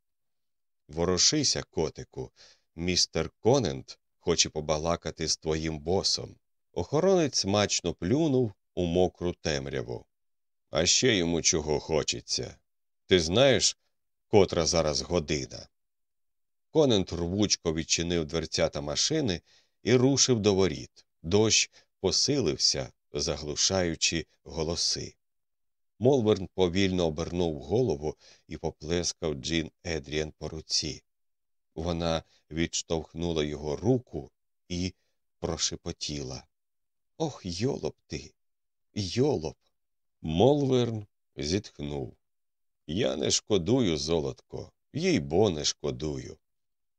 Ворушися, котику, містер Конент хоче побалакати з твоїм босом. Охоронець смачно плюнув у мокру темряву. А ще йому чого хочеться. Ти знаєш, котра зараз година. Конент рвучко відчинив дверцята машини і рушив до воріт. Дощ посилився, заглушаючи голоси. Молверн повільно обернув голову і поплескав Джин Едріан по руці. Вона відштовхнула його руку і прошепотіла. Ох, йолоп ти, йолоп. Молверн зітхнув. Я не шкодую, золотко, їй бо не шкодую.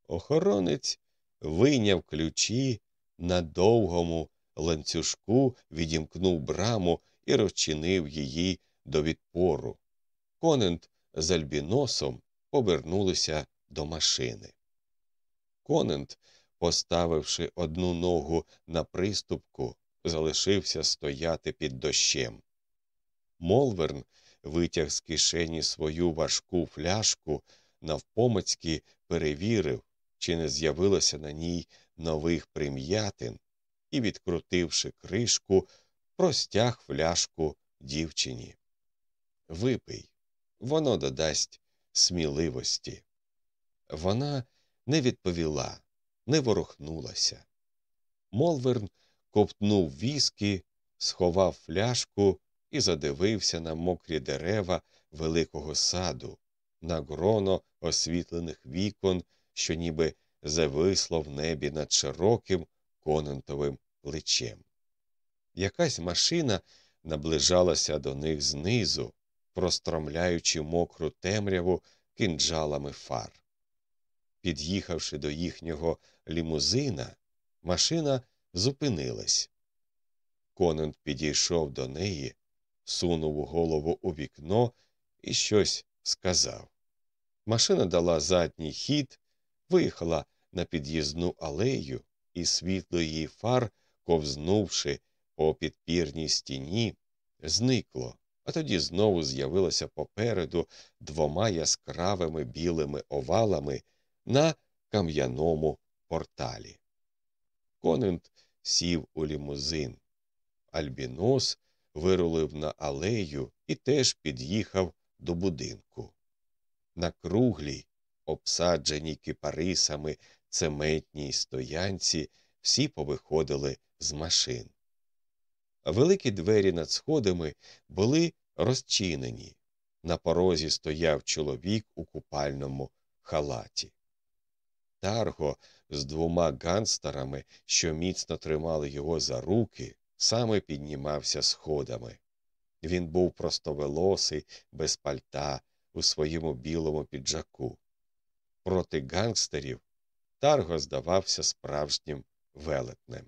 Охоронець вийняв ключі на довгому ланцюжку, відімкнув браму і розчинив її до відпору. Конент з альбіносом повернулися до машини. Конент, поставивши одну ногу на приступку, залишився стояти під дощем. Молверн витяг з кишені свою важку фляжку, навпомацьки перевірив, чи не з'явилося на ній нових прим'ятин, і, відкрутивши кришку, простяг фляжку дівчині. Випий, воно додасть сміливості. Вона не відповіла, не ворухнулася. Молверн ковтнув віскі, сховав фляжку і задивився на мокрі дерева великого саду, на гроно освітлених вікон, що ніби зависло в небі над широким конентовим плечем. Якась машина наближалася до них знизу, простромляючи мокру темряву кинджалами фар. Під'їхавши до їхнього лімузина, машина зупинилась. Конант підійшов до неї, сунув голову у вікно і щось сказав. Машина дала задній хід, виїхала на під'їзну алею, і світло її фар, ковзнувши по підпірній стіні, зникло, а тоді знову з'явилося попереду двома яскравими білими овалами на кам'яному порталі. Конент сів у лімузин. Альбінос вирулив на алею і теж під'їхав до будинку. На круглій, обсадженій кипарисами цементній стоянці всі повиходили з машин. Великі двері над сходами були розчинені. На порозі стояв чоловік у купальному халаті. Тарго з двома ганстерами, що міцно тримали його за руки, саме піднімався сходами. Він був простовелосий, без пальта, у своєму білому піджаку. Проти гангстерів Тарго здавався справжнім велетнем.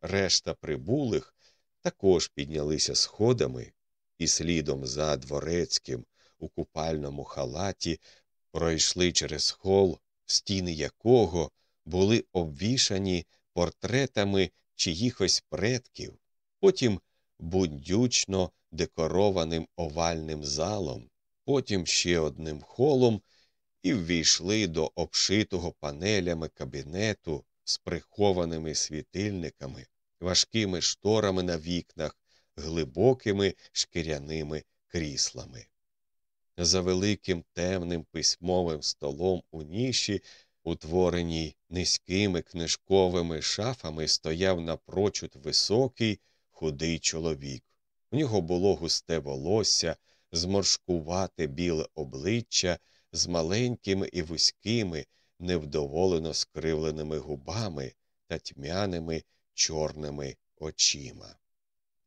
Решта прибулих також піднялися сходами і слідом за дворецьким у купальному халаті пройшли через хол, стіни якого були обвішані портретами чиїхось предків, потім бундючно декорованим овальним залом, потім ще одним холом і ввійшли до обшитого панелями кабінету з прихованими світильниками, важкими шторами на вікнах, глибокими шкіряними кріслами. За великим темним письмовим столом у ніші, утвореній низькими книжковими шафами, стояв напрочуд високий, худий чоловік. У нього було густе волосся, зморшкувате біле обличчя з маленькими і вузькими, невдоволено скривленими губами та тьмяними чорними очима.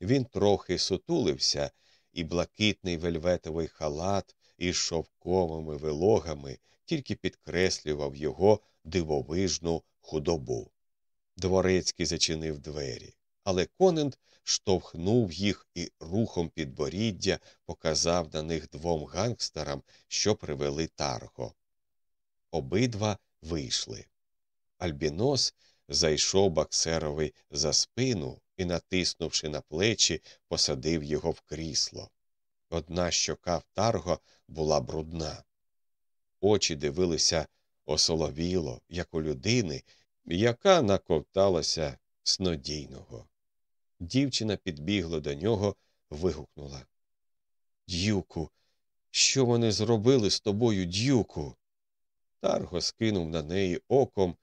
Він трохи сутулився, і блакитний вельветовий халат із шовковими вилогами тільки підкреслював його дивовижну худобу. Дворецький зачинив двері, але Конент штовхнув їх і рухом підборіддя показав на них двом гангстерам, що привели тарго. Обидва вийшли. Альбінос зайшов баксерові за спину і, натиснувши на плечі, посадив його в крісло. Одна щока в Тарго була брудна. Очі дивилися осоловіло, як у людини, яка наковталася снодійного. Дівчина підбігла до нього, вигукнула Дюку, що вони зробили з тобою, дюку? Тарго скинув на неї оком,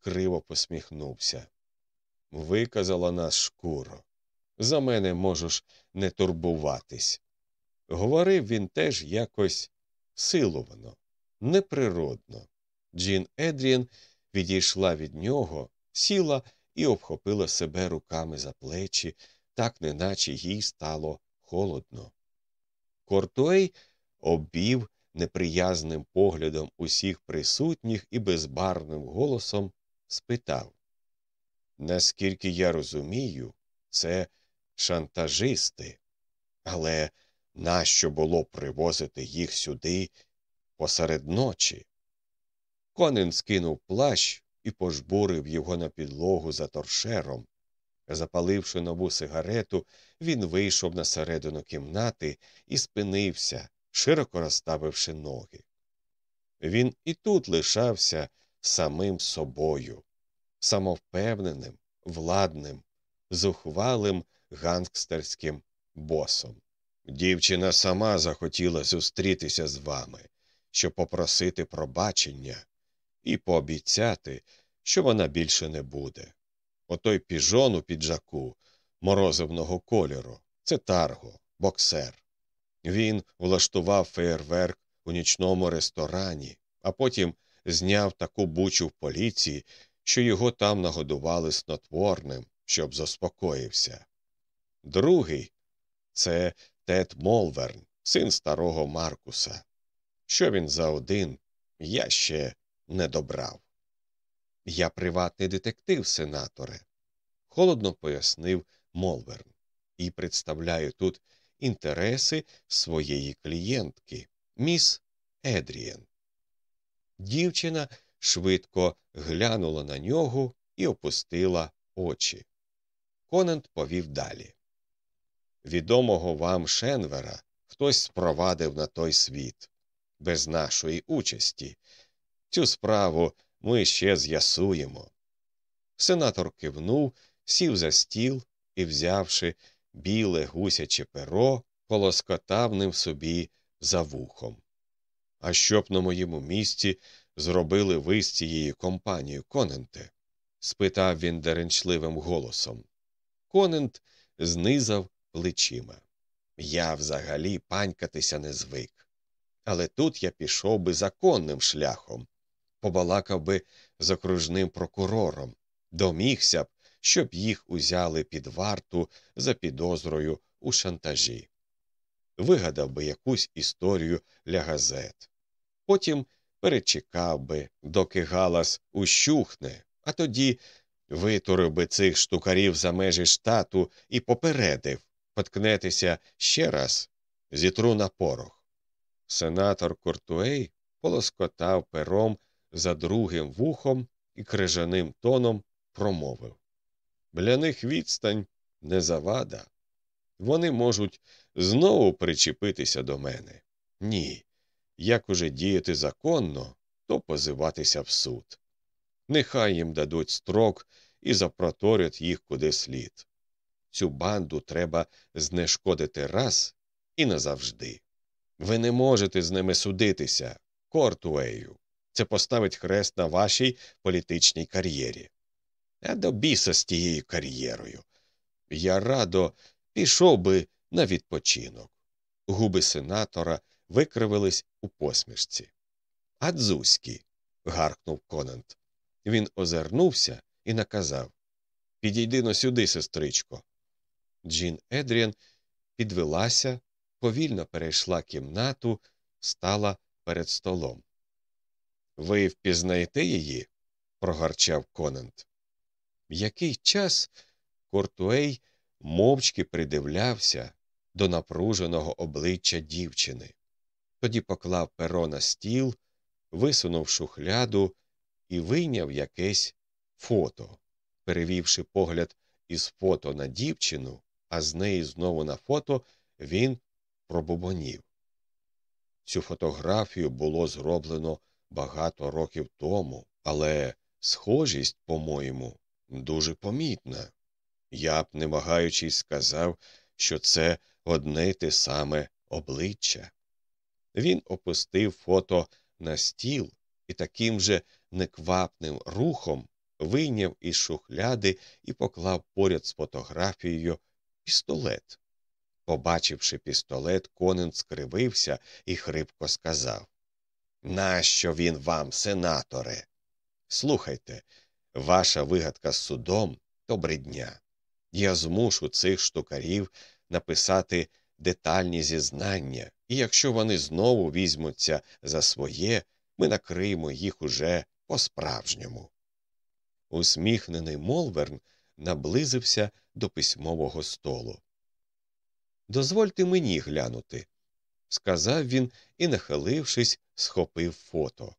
криво посміхнувся. Виказала нас шкуро. За мене можеш не турбуватись. Говорив він теж якось силовано, неприродно. Джін Едріен відійшла від нього, сіла і обхопила себе руками за плечі, так неначе їй стало холодно. Кортуей обвів неприязним поглядом усіх присутніх і безбарвним голосом спитав Наскільки я розумію, це шантажисти, але нащо було привозити їх сюди посеред ночі? Конен скинув плащ і пожбурив його на підлогу за торшером. Запаливши нову сигарету, він вийшов на середину кімнати і спинився, широко розставивши ноги. Він і тут лишався самим собою, самовпевненим, владним, зухвалим гангстерським босом. Дівчина сама захотіла зустрітися з вами, щоб попросити пробачення і пообіцяти, що вона більше не буде. Отой піжон у піджаку морозивного кольору це тарго, боксер. Він влаштував феєрверк у нічному ресторані, а потім зняв таку бучу в поліції, що його там нагодували снотворним, щоб заспокоївся. Другий це Тед Молверн, син старого Маркуса. Що він за один, я ще не добрав. Я приватний детектив, сенаторе, холодно пояснив Молверн, і представляю тут інтереси своєї клієнтки, міс Едрієн. Дівчина швидко глянула на нього і опустила очі. Конант повів далі. Відомого вам Шенвера хтось спровадив на той світ, без нашої участі. Цю справу ми ще з'ясуємо. Сенатор кивнув, сів за стіл і, взявши біле гусяче перо, полоскотав ним собі за вухом. А що б на моєму місці зробили ви з цією компанією, Коненте? спитав він деренчливим голосом. Конент знизав плечима. Я взагалі панькатися не звик. Але тут я пішов би законним шляхом, побалакав би з окружним прокурором, домігся б, щоб їх узяли під варту за підозрою у шантажі. Вигадав би якусь історію для газет. Потім перечекав би, доки галас ущухне, а тоді витурив би цих штукарів за межі штату і попередив поткнетеся ще раз, зітру на порох. Сенатор Кортуей полоскотав пером за другим вухом і крижаним тоном промовив Для них відстань не завада. Вони можуть знову причепитися до мене. Ні. Як уже діяти законно, то позиватися в суд. Нехай їм дадуть строк і запроторять їх куди слід. Цю банду треба знешкодити раз і назавжди. Ви не можете з ними судитися, Кортуею. Це поставить хрест на вашій політичній кар'єрі. А до біса з тією кар'єрою. Я радо пішов би на відпочинок. Губи сенатора викривились у посмішці. Адзуські. гаркнув Конант. Він озирнувся і наказав Підійди но сюди, сестричко. Джін Едріан підвелася, повільно перейшла кімнату, стала перед столом. Ви впізнаєте її? прогарчав Конант. Який час Кортуей мовчки придивлявся до напруженого обличчя дівчини. Тоді поклав перо на стіл, висунув шухляду і вийняв якесь фото. Перевівши погляд із фото на дівчину, а з неї знову на фото, він пробубонів. Цю фотографію було зроблено багато років тому, але схожість, по-моєму, дуже помітна. Я б, не вагаючись, сказав, що це одне й те саме обличчя. Він опустив фото на стіл і таким же неквапним рухом вийняв із шухляди і поклав поряд з фотографією пістолет. Побачивши пістолет, Конен скривився і хрипко сказав Нащо він вам, сенаторе? Слухайте, ваша вигадка з судом то бридня. Я змушу цих штукарів написати детальні зізнання, і якщо вони знову візьмуться за своє, ми накриємо їх уже по справжньому. Усміхнений Молверн наблизився до письмового столу. Дозвольте мені глянути, сказав він і, нахилившись, схопив фото.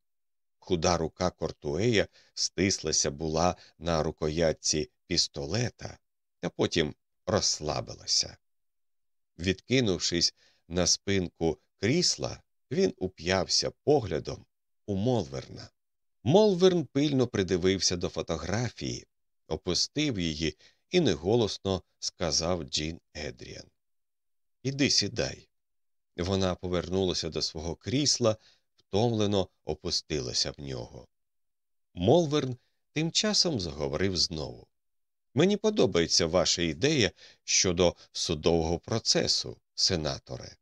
Худа рука Кортуея стислася була на рукоятці пістолета, та потім розслабилася. Відкинувшись на спинку крісла, він уп'явся поглядом у Молверна. Молверн пильно придивився до фотографії, опустив її і неголосно сказав Джін Едріан. Іди сідай. Вона повернулася до свого крісла, втомлено опустилася в нього. Молверн тим часом заговорив знову. Мені подобається ваша ідея щодо судового процесу, сенаторе.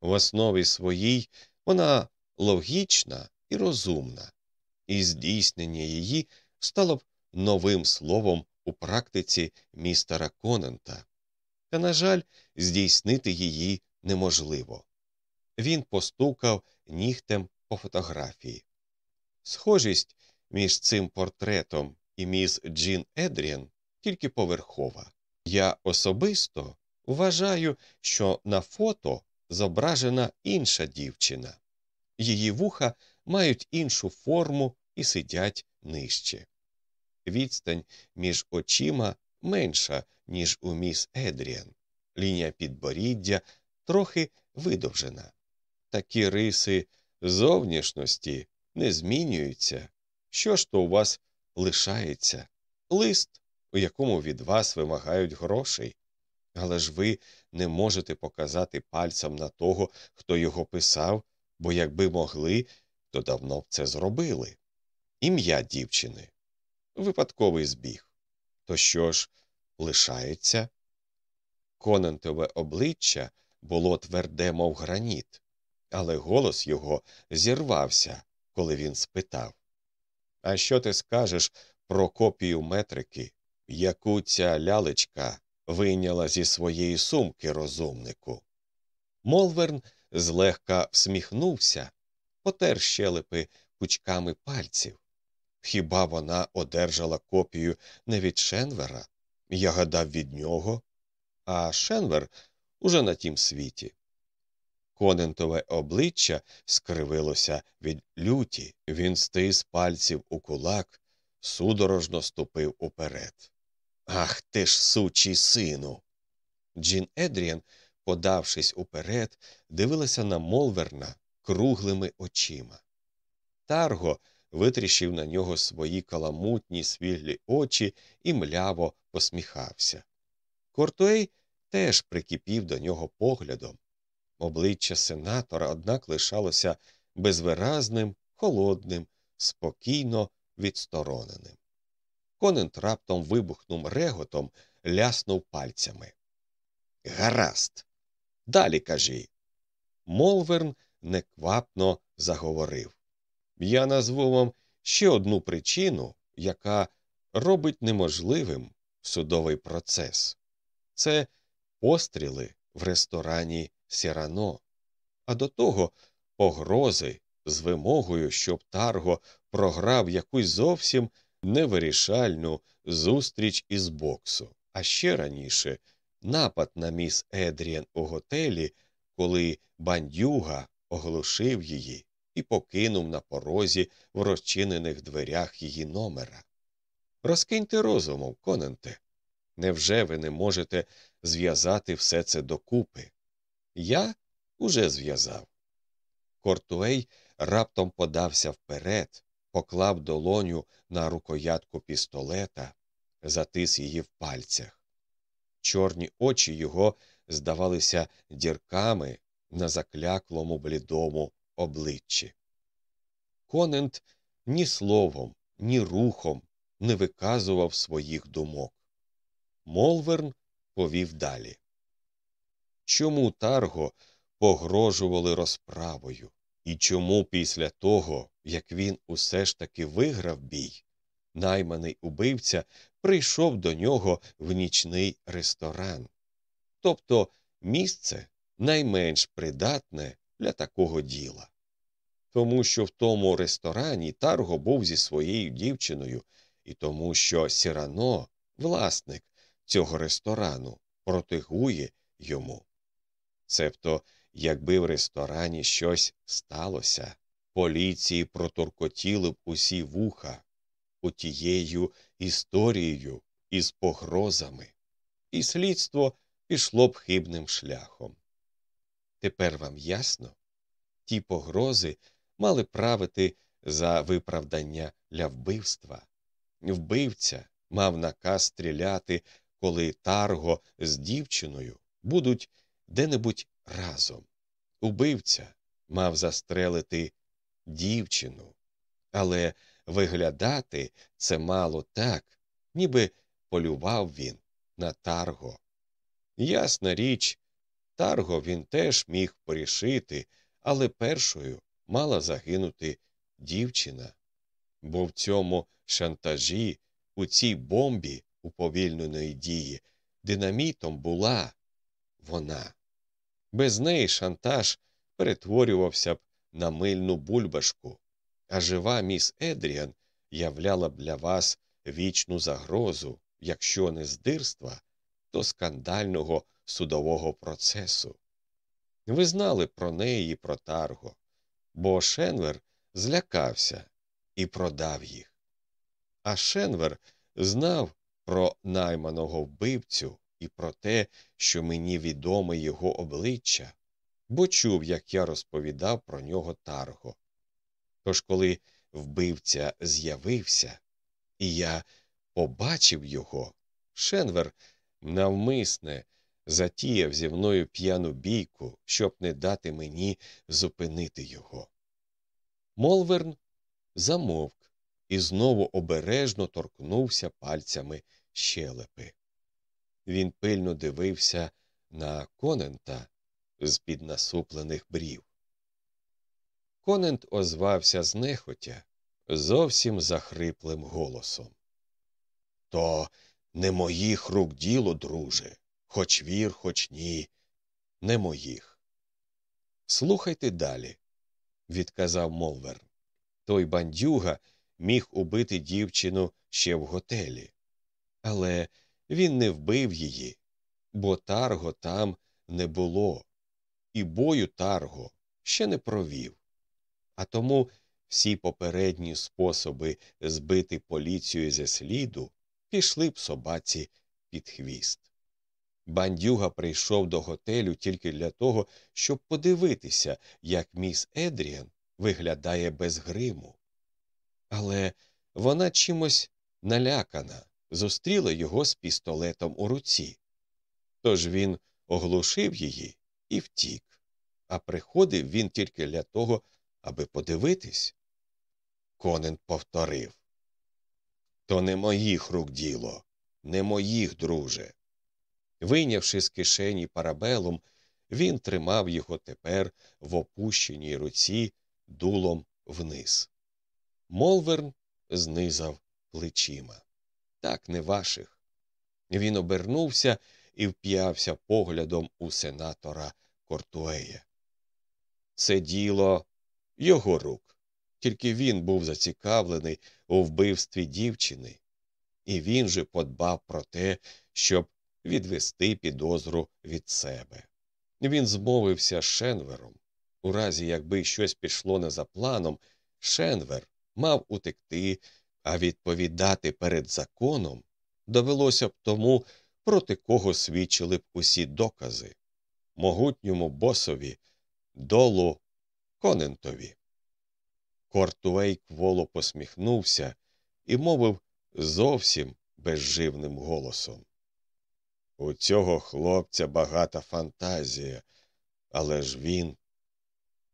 В основі своїй вона логічна і розумна, і здійснення її стало б новим словом у практиці містера Конента. Та, на жаль, здійснити її неможливо. Він постукав нігтем по фотографії. Схожість між цим портретом і міс Джін Едріан тільки поверхова. Я особисто вважаю, що на фото зображена інша дівчина. Її вуха мають іншу форму і сидять нижче. Відстань між очима менша, ніж у міс Едріан. Лінія підборіддя трохи видовжена. Такі риси зовнішності не змінюються. Що ж то у вас лишається? Лист, у якому від вас вимагають грошей. Але ж ви не можете показати пальцем на того, хто його писав, бо якби могли, то давно б це зробили. Ім'я дівчини. Випадковий збіг. То що ж лишається? Конантове обличчя було тверде, мов граніт, але голос його зірвався, коли він спитав А що ти скажеш про копію метрики, яку ця лялечка вийняла зі своєї сумки розумнику? Молверн злегка всміхнувся, потер щелепи пучками пальців. Хіба вона одержала копію не від Шенвера? Я гадав від нього, а Шенвер уже на тім світі. Конентове обличчя скривилося від люті, він стис пальців у кулак, судорожно ступив уперед. Ах ти ж, сучий сину. Джін Едріан, подавшись уперед, дивилася на Молверна круглими очима. Тарго витріщив на нього свої каламутні свіглі очі і мляво посміхався. Кортуей теж прикипів до нього поглядом. Обличчя сенатора, однак, лишалося безвиразним, холодним, спокійно відстороненим. Конент раптом вибухнув реготом, ляснув пальцями. Гаразд. Далі кажи. Молверн неквапно заговорив. Я назву вам ще одну причину, яка робить неможливим судовий процес. Це постріли в ресторані Сірано, а до того погрози з вимогою, щоб Тарго програв якусь зовсім невирішальну зустріч із боксу, а ще раніше напад на міс Едріан у готелі, коли бандюга оглушив її і покинув на порозі в розчинених дверях її номера. Розкиньте розумом, коненте. Невже ви не можете зв'язати все це докупи? Я уже зв'язав. Кортуей раптом подався вперед, поклав долоню на рукоятку пістолета, затис її в пальцях. Чорні очі його здавалися дірками на закляклому блідому обличчі. Конент ні словом, ні рухом не виказував своїх думок. Молверн повів далі. Чому Тарго погрожували розправою? І чому після того, як він усе ж таки виграв бій, найманий убивця прийшов до нього в нічний ресторан? Тобто місце найменш придатне для такого діла. Тому що в тому ресторані Тарго був зі своєю дівчиною, і тому, що Сірано, власник цього ресторану, протигує йому. Цебто, якби в ресторані щось сталося, поліції протуркотіли б усі вуха отією історією із погрозами, і слідство пішло б хибним шляхом. Тепер вам ясно? Ті погрози мали правити за виправдання для вбивства. Вбивця мав наказ стріляти, коли тарго з дівчиною будуть де-небудь разом. Убивця мав застрелити дівчину, але виглядати це мало так, ніби полював він на тарго. Ясна річ, тарго він теж міг порішити, але першою мала загинути дівчина. Бо в цьому шантажі, у цій бомбі уповільненої дії, динамітом була вона. Без неї шантаж перетворювався б на мильну бульбашку, а жива міс Едріан являла б для вас вічну загрозу, якщо не здирства, то скандального судового процесу. Ви знали про неї і про Тарго, бо Шенвер злякався і продав їх. А Шенвер знав про найманого вбивцю і про те, що мені відоме його обличчя, бо чув, як я розповідав про нього Тарго. Тож, коли вбивця з'явився, і я побачив його, Шенвер навмисне затіяв зі мною п'яну бійку, щоб не дати мені зупинити його. Молверн замовк і знову обережно торкнувся пальцями щелепи. Він пильно дивився на Конента з під насуплених брів. Конент озвався знехотя зовсім захриплим голосом. То не моїх рук діло, друже, хоч вір, хоч ні, не моїх. Слухайте далі, відказав Молверн. Той бандюга міг убити дівчину ще в готелі. Але він не вбив її, бо тарго там не було, і бою тарго ще не провів. А тому всі попередні способи збити поліцію зі сліду пішли б собаці під хвіст. Бандюга прийшов до готелю тільки для того, щоб подивитися, як міс Едріан виглядає без гриму. Але вона чимось налякана, зустріла його з пістолетом у руці. Тож він оглушив її і втік, а приходив він тільки для того, аби подивитись. Конен повторив То не моїх рук діло, не моїх, друже. Вийнявши з кишені парабелом, він тримав його тепер в опущеній руці дулом вниз. Молверн знизав плечима. Так не ваших. Він обернувся і вп'явся поглядом у сенатора Кортуея. Це діло його рук, тільки він був зацікавлений у вбивстві дівчини, і він же подбав про те, щоб відвести підозру від себе. Він змовився з Шенвером. У разі, якби щось пішло не за планом, Шенвер мав утекти, а відповідати перед законом довелося б тому, проти кого свідчили б усі докази. Могутньому босові долу Конентові. Кортуей кволо посміхнувся і мовив зовсім безживним голосом. У цього хлопця багата фантазія, але ж він.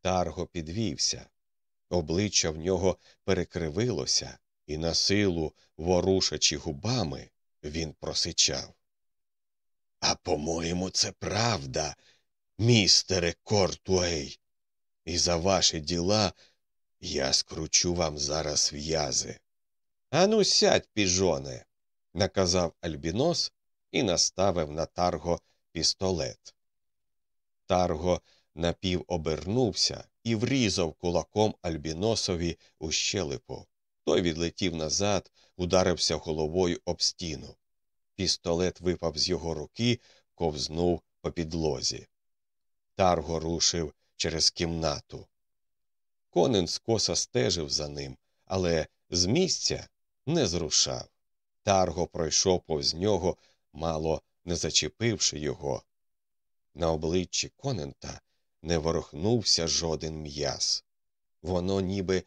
Тарго підвівся. Обличчя в нього перекривилося, і на силу, ворушачи губами, він просичав. А по-моєму, це правда, містере Кортуей. І за ваші діла я скручу вам зараз в'язи. Ану, сядь, піжоне, наказав Альбінос і наставив на тарго пістолет. Тарго напівобернувся і врізав кулаком Альбіносові у щелепу. Той відлетів назад, ударився головою об стіну. Пістолет випав з його руки, ковзнув по підлозі. Тарго рушив через кімнату. Конен скоса стежив за ним, але з місця не зрушав. Тарго пройшов повз нього, мало не зачепивши його. На обличчі Конента не ворухнувся жоден м'яз. Воно ніби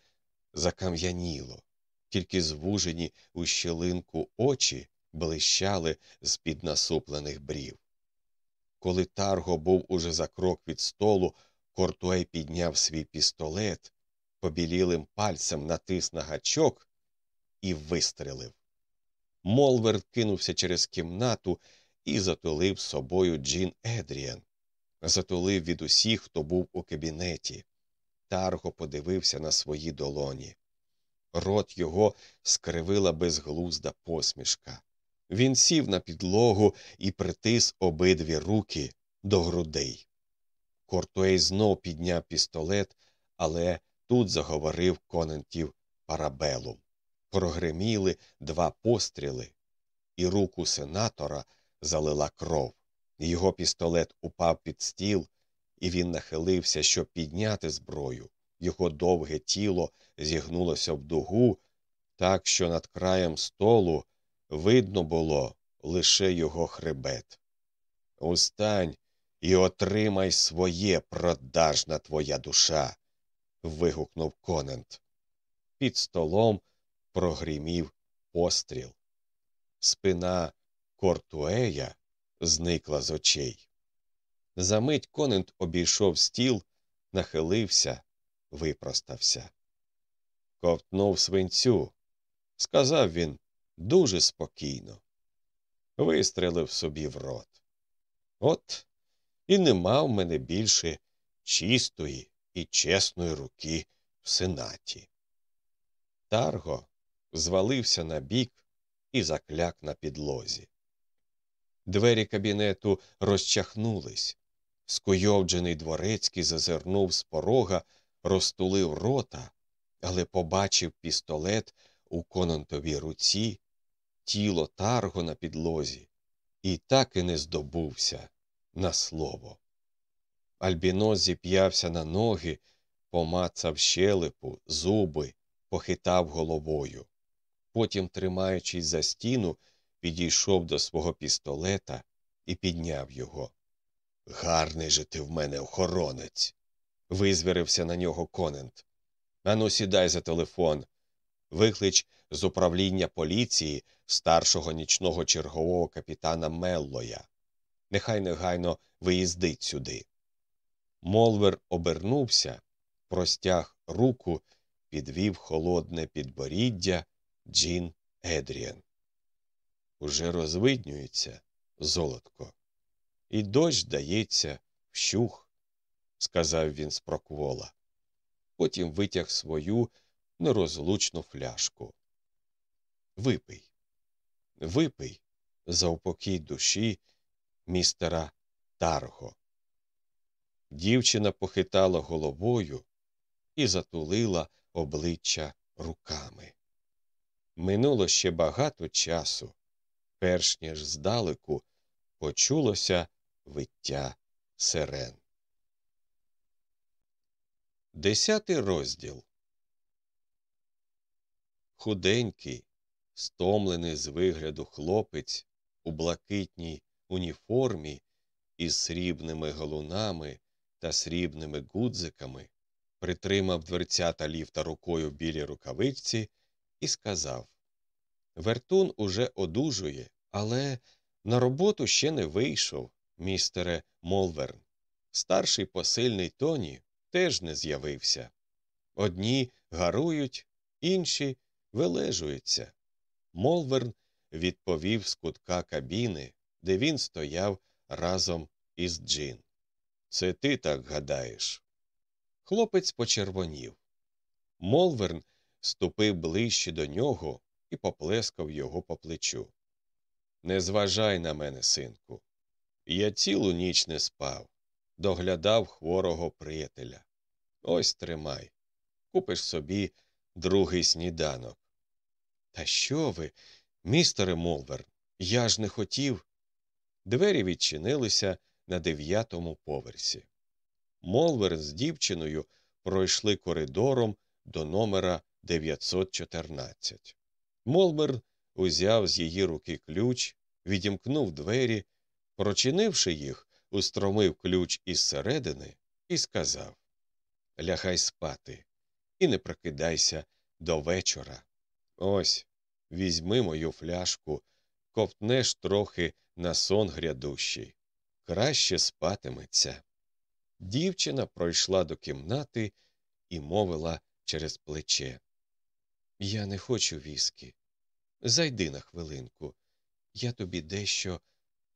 закам'яніло, тільки звужені у щілинку очі блищали з під насуплених брів. Коли Тарго був уже за крок від столу, Кортуей підняв свій пістолет, побілілим пальцем натис на гачок і вистрелив. Молвер кинувся через кімнату і затулив собою Джін Едріан. Затулив від усіх, хто був у кабінеті. Тарго подивився на свої долоні. Рот його скривила безглузда посмішка. Він сів на підлогу і притис обидві руки до грудей. Кортуей знов підняв пістолет, але тут заговорив конентів парабелум. Прогреміли два постріли, і руку сенатора залила кров. Його пістолет упав під стіл, і він нахилився, щоб підняти зброю. Його довге тіло зігнулося в дугу, так що над краєм столу видно було лише його хребет. Устань і отримай своє продажна твоя душа. вигукнув Конент. Під столом прогримів постріл. Спина Кортуея зникла з очей. Замить Конент обійшов стіл, нахилився, випростався. Ковтнув свинцю, сказав він дуже спокійно. Вистрелив собі в рот. От і нема в мене більше чистої і чесної руки в сенаті. Тарго звалився на бік і закляк на підлозі. Двері кабінету розчахнулись. Скуйовджений дворецький зазирнув з порога, розтулив рота, але побачив пістолет у кононтовій руці, тіло тарго на підлозі, і так і не здобувся на слово. Альбінос зіп'явся на ноги, помацав щелепу, зуби, похитав головою. Потім, тримаючись за стіну, підійшов до свого пістолета і підняв його. Гарний же ти в мене охоронець. визвірився на нього Конент. Ану, сідай за телефон. Виклич з управління поліції старшого нічного чергового капітана Меллоя. Нехай негайно виїздить сюди. Молвер обернувся, простяг руку, підвів холодне підборіддя Джін Едріан. Уже розвиднюється золотко, і дощ дається вщух, сказав він з проквола. Потім витяг свою нерозлучну фляжку. Випий, випий за упокій душі містера Тарго. Дівчина похитала головою і затулила обличчя руками. Минуло ще багато часу, перш ніж здалеку почулося виття сирен. Десятий розділ Худенький, стомлений з вигляду хлопець у блакитній уніформі із срібними галунами та срібними гудзиками, притримав дверцята ліфта рукою в білій рукавичці і сказав Вертун уже одужує, але на роботу ще не вийшов, містере Молверн. Старший посильний Тоні теж не з'явився. Одні гарують, інші вилежуються. Молверн відповів з кутка кабіни, де він стояв разом із Джин. Це ти так гадаєш. Хлопець почервонів. Молверн ступив ближче до нього і поплескав його по плечу. Не зважай на мене, синку. Я цілу ніч не спав, доглядав хворого приятеля. Ось тримай. Купиш собі другий сніданок. Та що ви, містере Молверн, я ж не хотів. Двері відчинилися на дев'ятому поверсі. Молверн з дівчиною пройшли коридором до номера 914. Молверн узяв з її руки ключ, відімкнув двері, прочинивши їх, устромив ключ із середини і сказав Лягай спати і не прокидайся до вечора. Ось, візьми мою фляжку, ковтнеш трохи на сон грядущий. Краще спатиметься. Дівчина пройшла до кімнати і мовила через плече. Я не хочу віскі. Зайди на хвилинку, я тобі дещо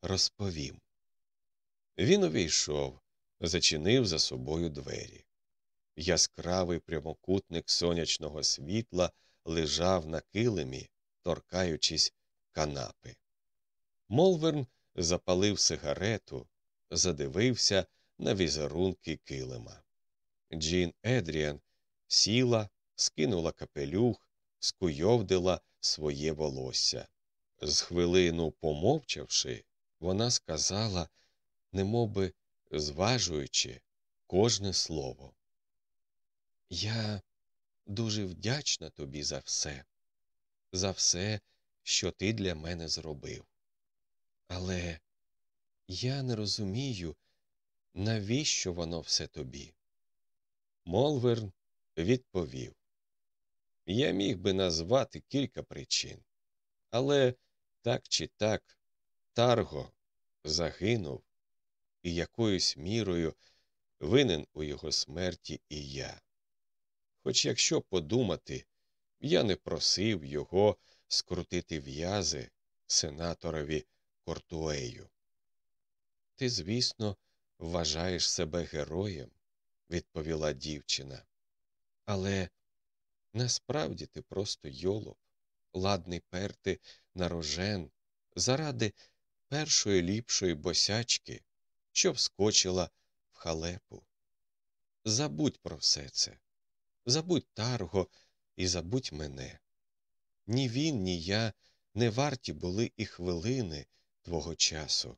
розповім. Він увійшов, зачинив за собою двері. Яскравий прямокутник сонячного світла лежав на килимі, торкаючись канапи. Молверн запалив сигарету, задивився на візерунки килима. Джін Едріан сіла, скинула капелюх, скуйовдила своє волосся. З хвилину помовчавши, вона сказала, немовби зважуючи кожне слово. Я дуже вдячна тобі за все, за все, що ти для мене зробив. Але я не розумію, навіщо воно все тобі. Молверн відповів Я міг би назвати кілька причин, але так чи так Тарго загинув, і якоюсь мірою винен у його смерті і я. Хоч якщо подумати, я не просив його скрутити в'язи сенаторові Кортуею. Ти, звісно, вважаєш себе героєм, відповіла дівчина. Але насправді ти просто йолоп, ладний перти на рожен заради першої ліпшої босячки, що вскочила в халепу. Забудь про все це. Забудь Тарго і забудь мене. Ні він, ні я не варті були і хвилини твого часу.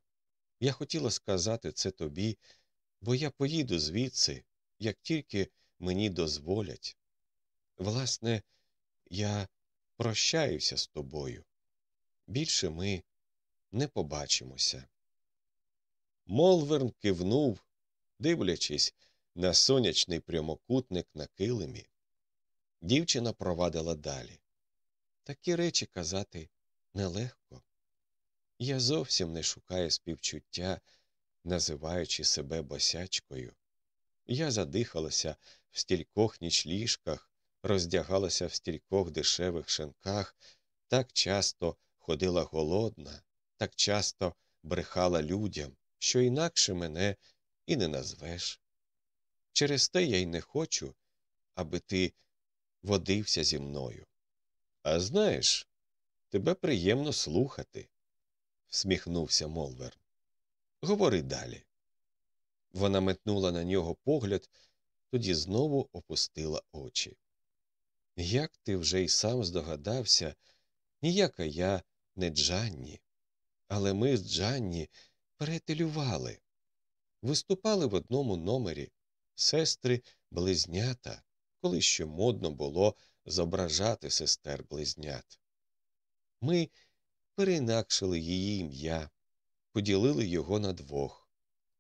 Я хотіла сказати це тобі, бо я поїду звідси, як тільки мені дозволять. Власне, я прощаюся з тобою. Більше ми не побачимося. Молверн кивнув, дивлячись на сонячний прямокутник на килимі. Дівчина провадила далі. Такі речі казати нелегко. Я зовсім не шукаю співчуття, називаючи себе босячкою. Я задихалася в стількох нічліжках, роздягалася в стількох дешевих шинках, так часто ходила голодна, так часто брехала людям, що інакше мене і не назвеш. Через те я й не хочу, аби ти водився зі мною. А знаєш, тебе приємно слухати, всміхнувся Молверн. Говори далі. Вона метнула на нього погляд, тоді знову опустила очі. Як ти вже й сам здогадався, ніяка я не Джанні, але ми з Джанні перетелювали, виступали в одному номері сестри близнята, коли ще модно було зображати сестер близнят. Ми переінакшили її ім'я, поділили його на двох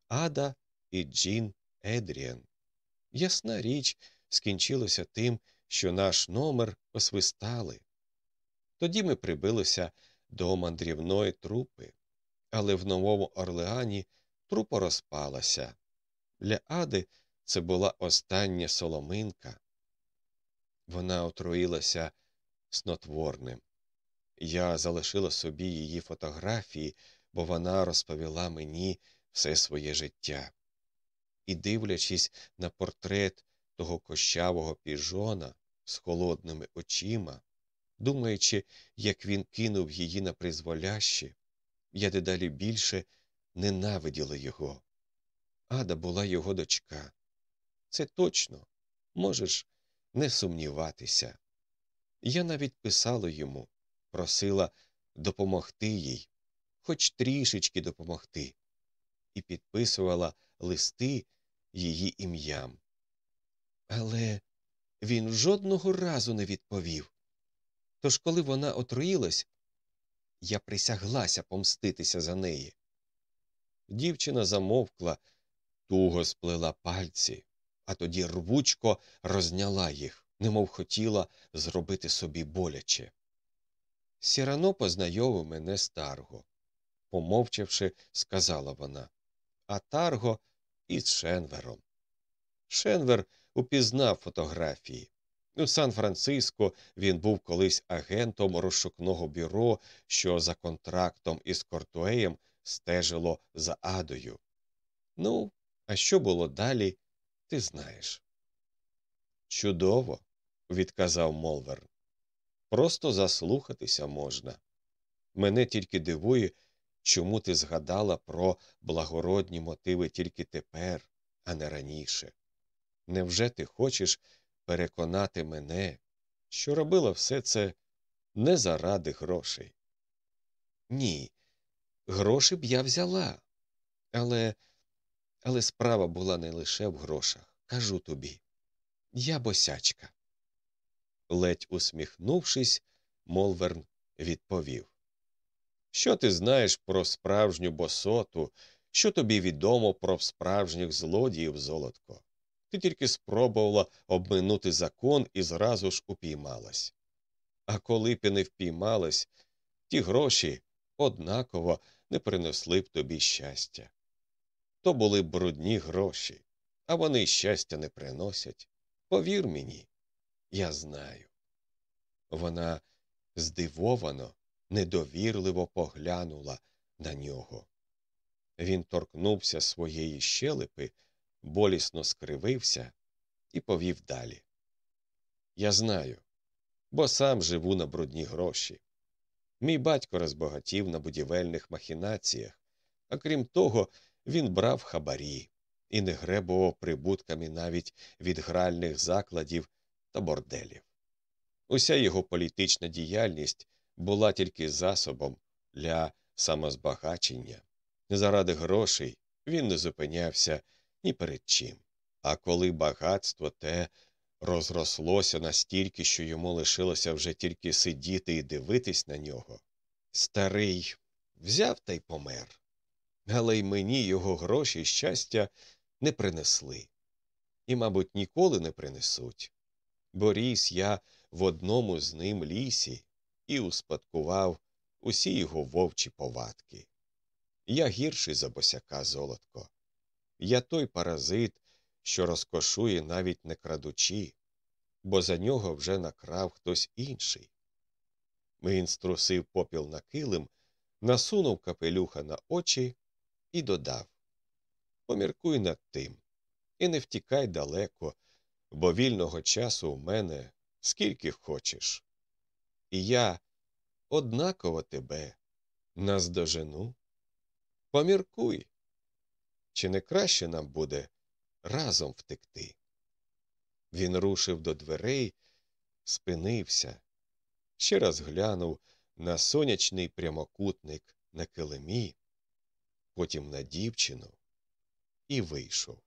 Ада і Джін Едріан. Ясна річ скінчилося тим, що наш номер освистали. Тоді ми прибилися до мандрівної трупи, але в Новому Орлеані трупа розпалася. Для Ади це була остання соломинка. Вона отруїлася снотворним. Я залишила собі її фотографії, бо вона розповіла мені все своє життя. І, дивлячись на портрет того кощавого піжона з холодними очима, думаючи, як він кинув її на призволяще, я дедалі більше ненавиділа його. Ада була його дочка. Це точно, можеш не сумніватися. Я навіть писала йому, просила допомогти їй, хоч трішечки допомогти, і підписувала листи її ім'ям. Але він жодного разу не відповів. Тож, коли вона отруїлась, я присяглася помститися за неї. Дівчина замовкла, туго сплела пальці, а тоді рвучко розняла їх, немов хотіла зробити собі боляче. Сірано познайомив мене з Тарго. Помовчавши, сказала вона, а Тарго із Шенвером. Шенвер упізнав фотографії. У Сан-Франциско він був колись агентом розшукного бюро, що за контрактом із Кортуеєм стежило за Адою. Ну, а що було далі, ти знаєш. Чудово, відказав Молвер. Просто заслухатися можна. Мене тільки дивує, чому ти згадала про благородні мотиви тільки тепер, а не раніше. Невже ти хочеш переконати мене, що робила все це не заради грошей? Ні, гроші б я взяла. Але але справа була не лише в грошах, кажу тобі. Я босячка. Ледь усміхнувшись, Молверн відповів Що ти знаєш про справжню босоту, що тобі відомо про справжніх злодіїв, золотко? Ти тільки спробувала обминути закон і зразу ж упіймалась. А коли б і не впіймалась, ті гроші однаково не принесли б тобі щастя. То були брудні гроші, а вони щастя не приносять. Повір мені, я знаю. Вона здивовано, недовірливо поглянула на нього. Він торкнувся своєї щелепи, болісно скривився і повів далі. Я знаю, бо сам живу на брудні гроші. Мій батько розбагатів на будівельних махінаціях, а крім того, він брав хабарі і не гребував прибутками навіть від гральних закладів та борделів. Уся його політична діяльність була тільки засобом для самозбагачення. Заради грошей він не зупинявся ні перед чим. А коли багатство те розрослося настільки, що йому лишилося вже тільки сидіти і дивитись на нього, старий взяв та й помер. Але й мені його гроші щастя не принесли. І, мабуть, ніколи не принесуть. Бо ріс я в одному з ним лісі і успадкував усі його вовчі повадки. Я гірший за босяка золотко. Я той паразит, що розкошує навіть не крадучи, бо за нього вже накрав хтось інший. Він струсив попіл на килим, насунув капелюха на очі і додав Поміркуй над тим і не втікай далеко, бо вільного часу у мене скільки хочеш. І я однаково тебе наздожену. Поміркуй, чи не краще нам буде разом втекти? Він рушив до дверей, спинився, ще раз глянув на сонячний прямокутник на килимі, потім на дівчину і вийшов.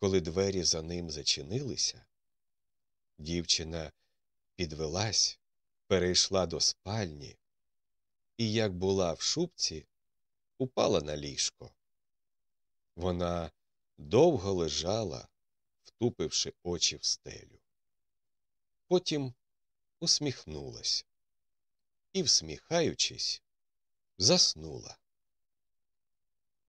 Коли двері за ним зачинилися, дівчина підвелась, перейшла до спальні і, як була в шубці, упала на ліжко. Вона довго лежала, втупивши очі в стелю. Потім усміхнулась і, всміхаючись, заснула.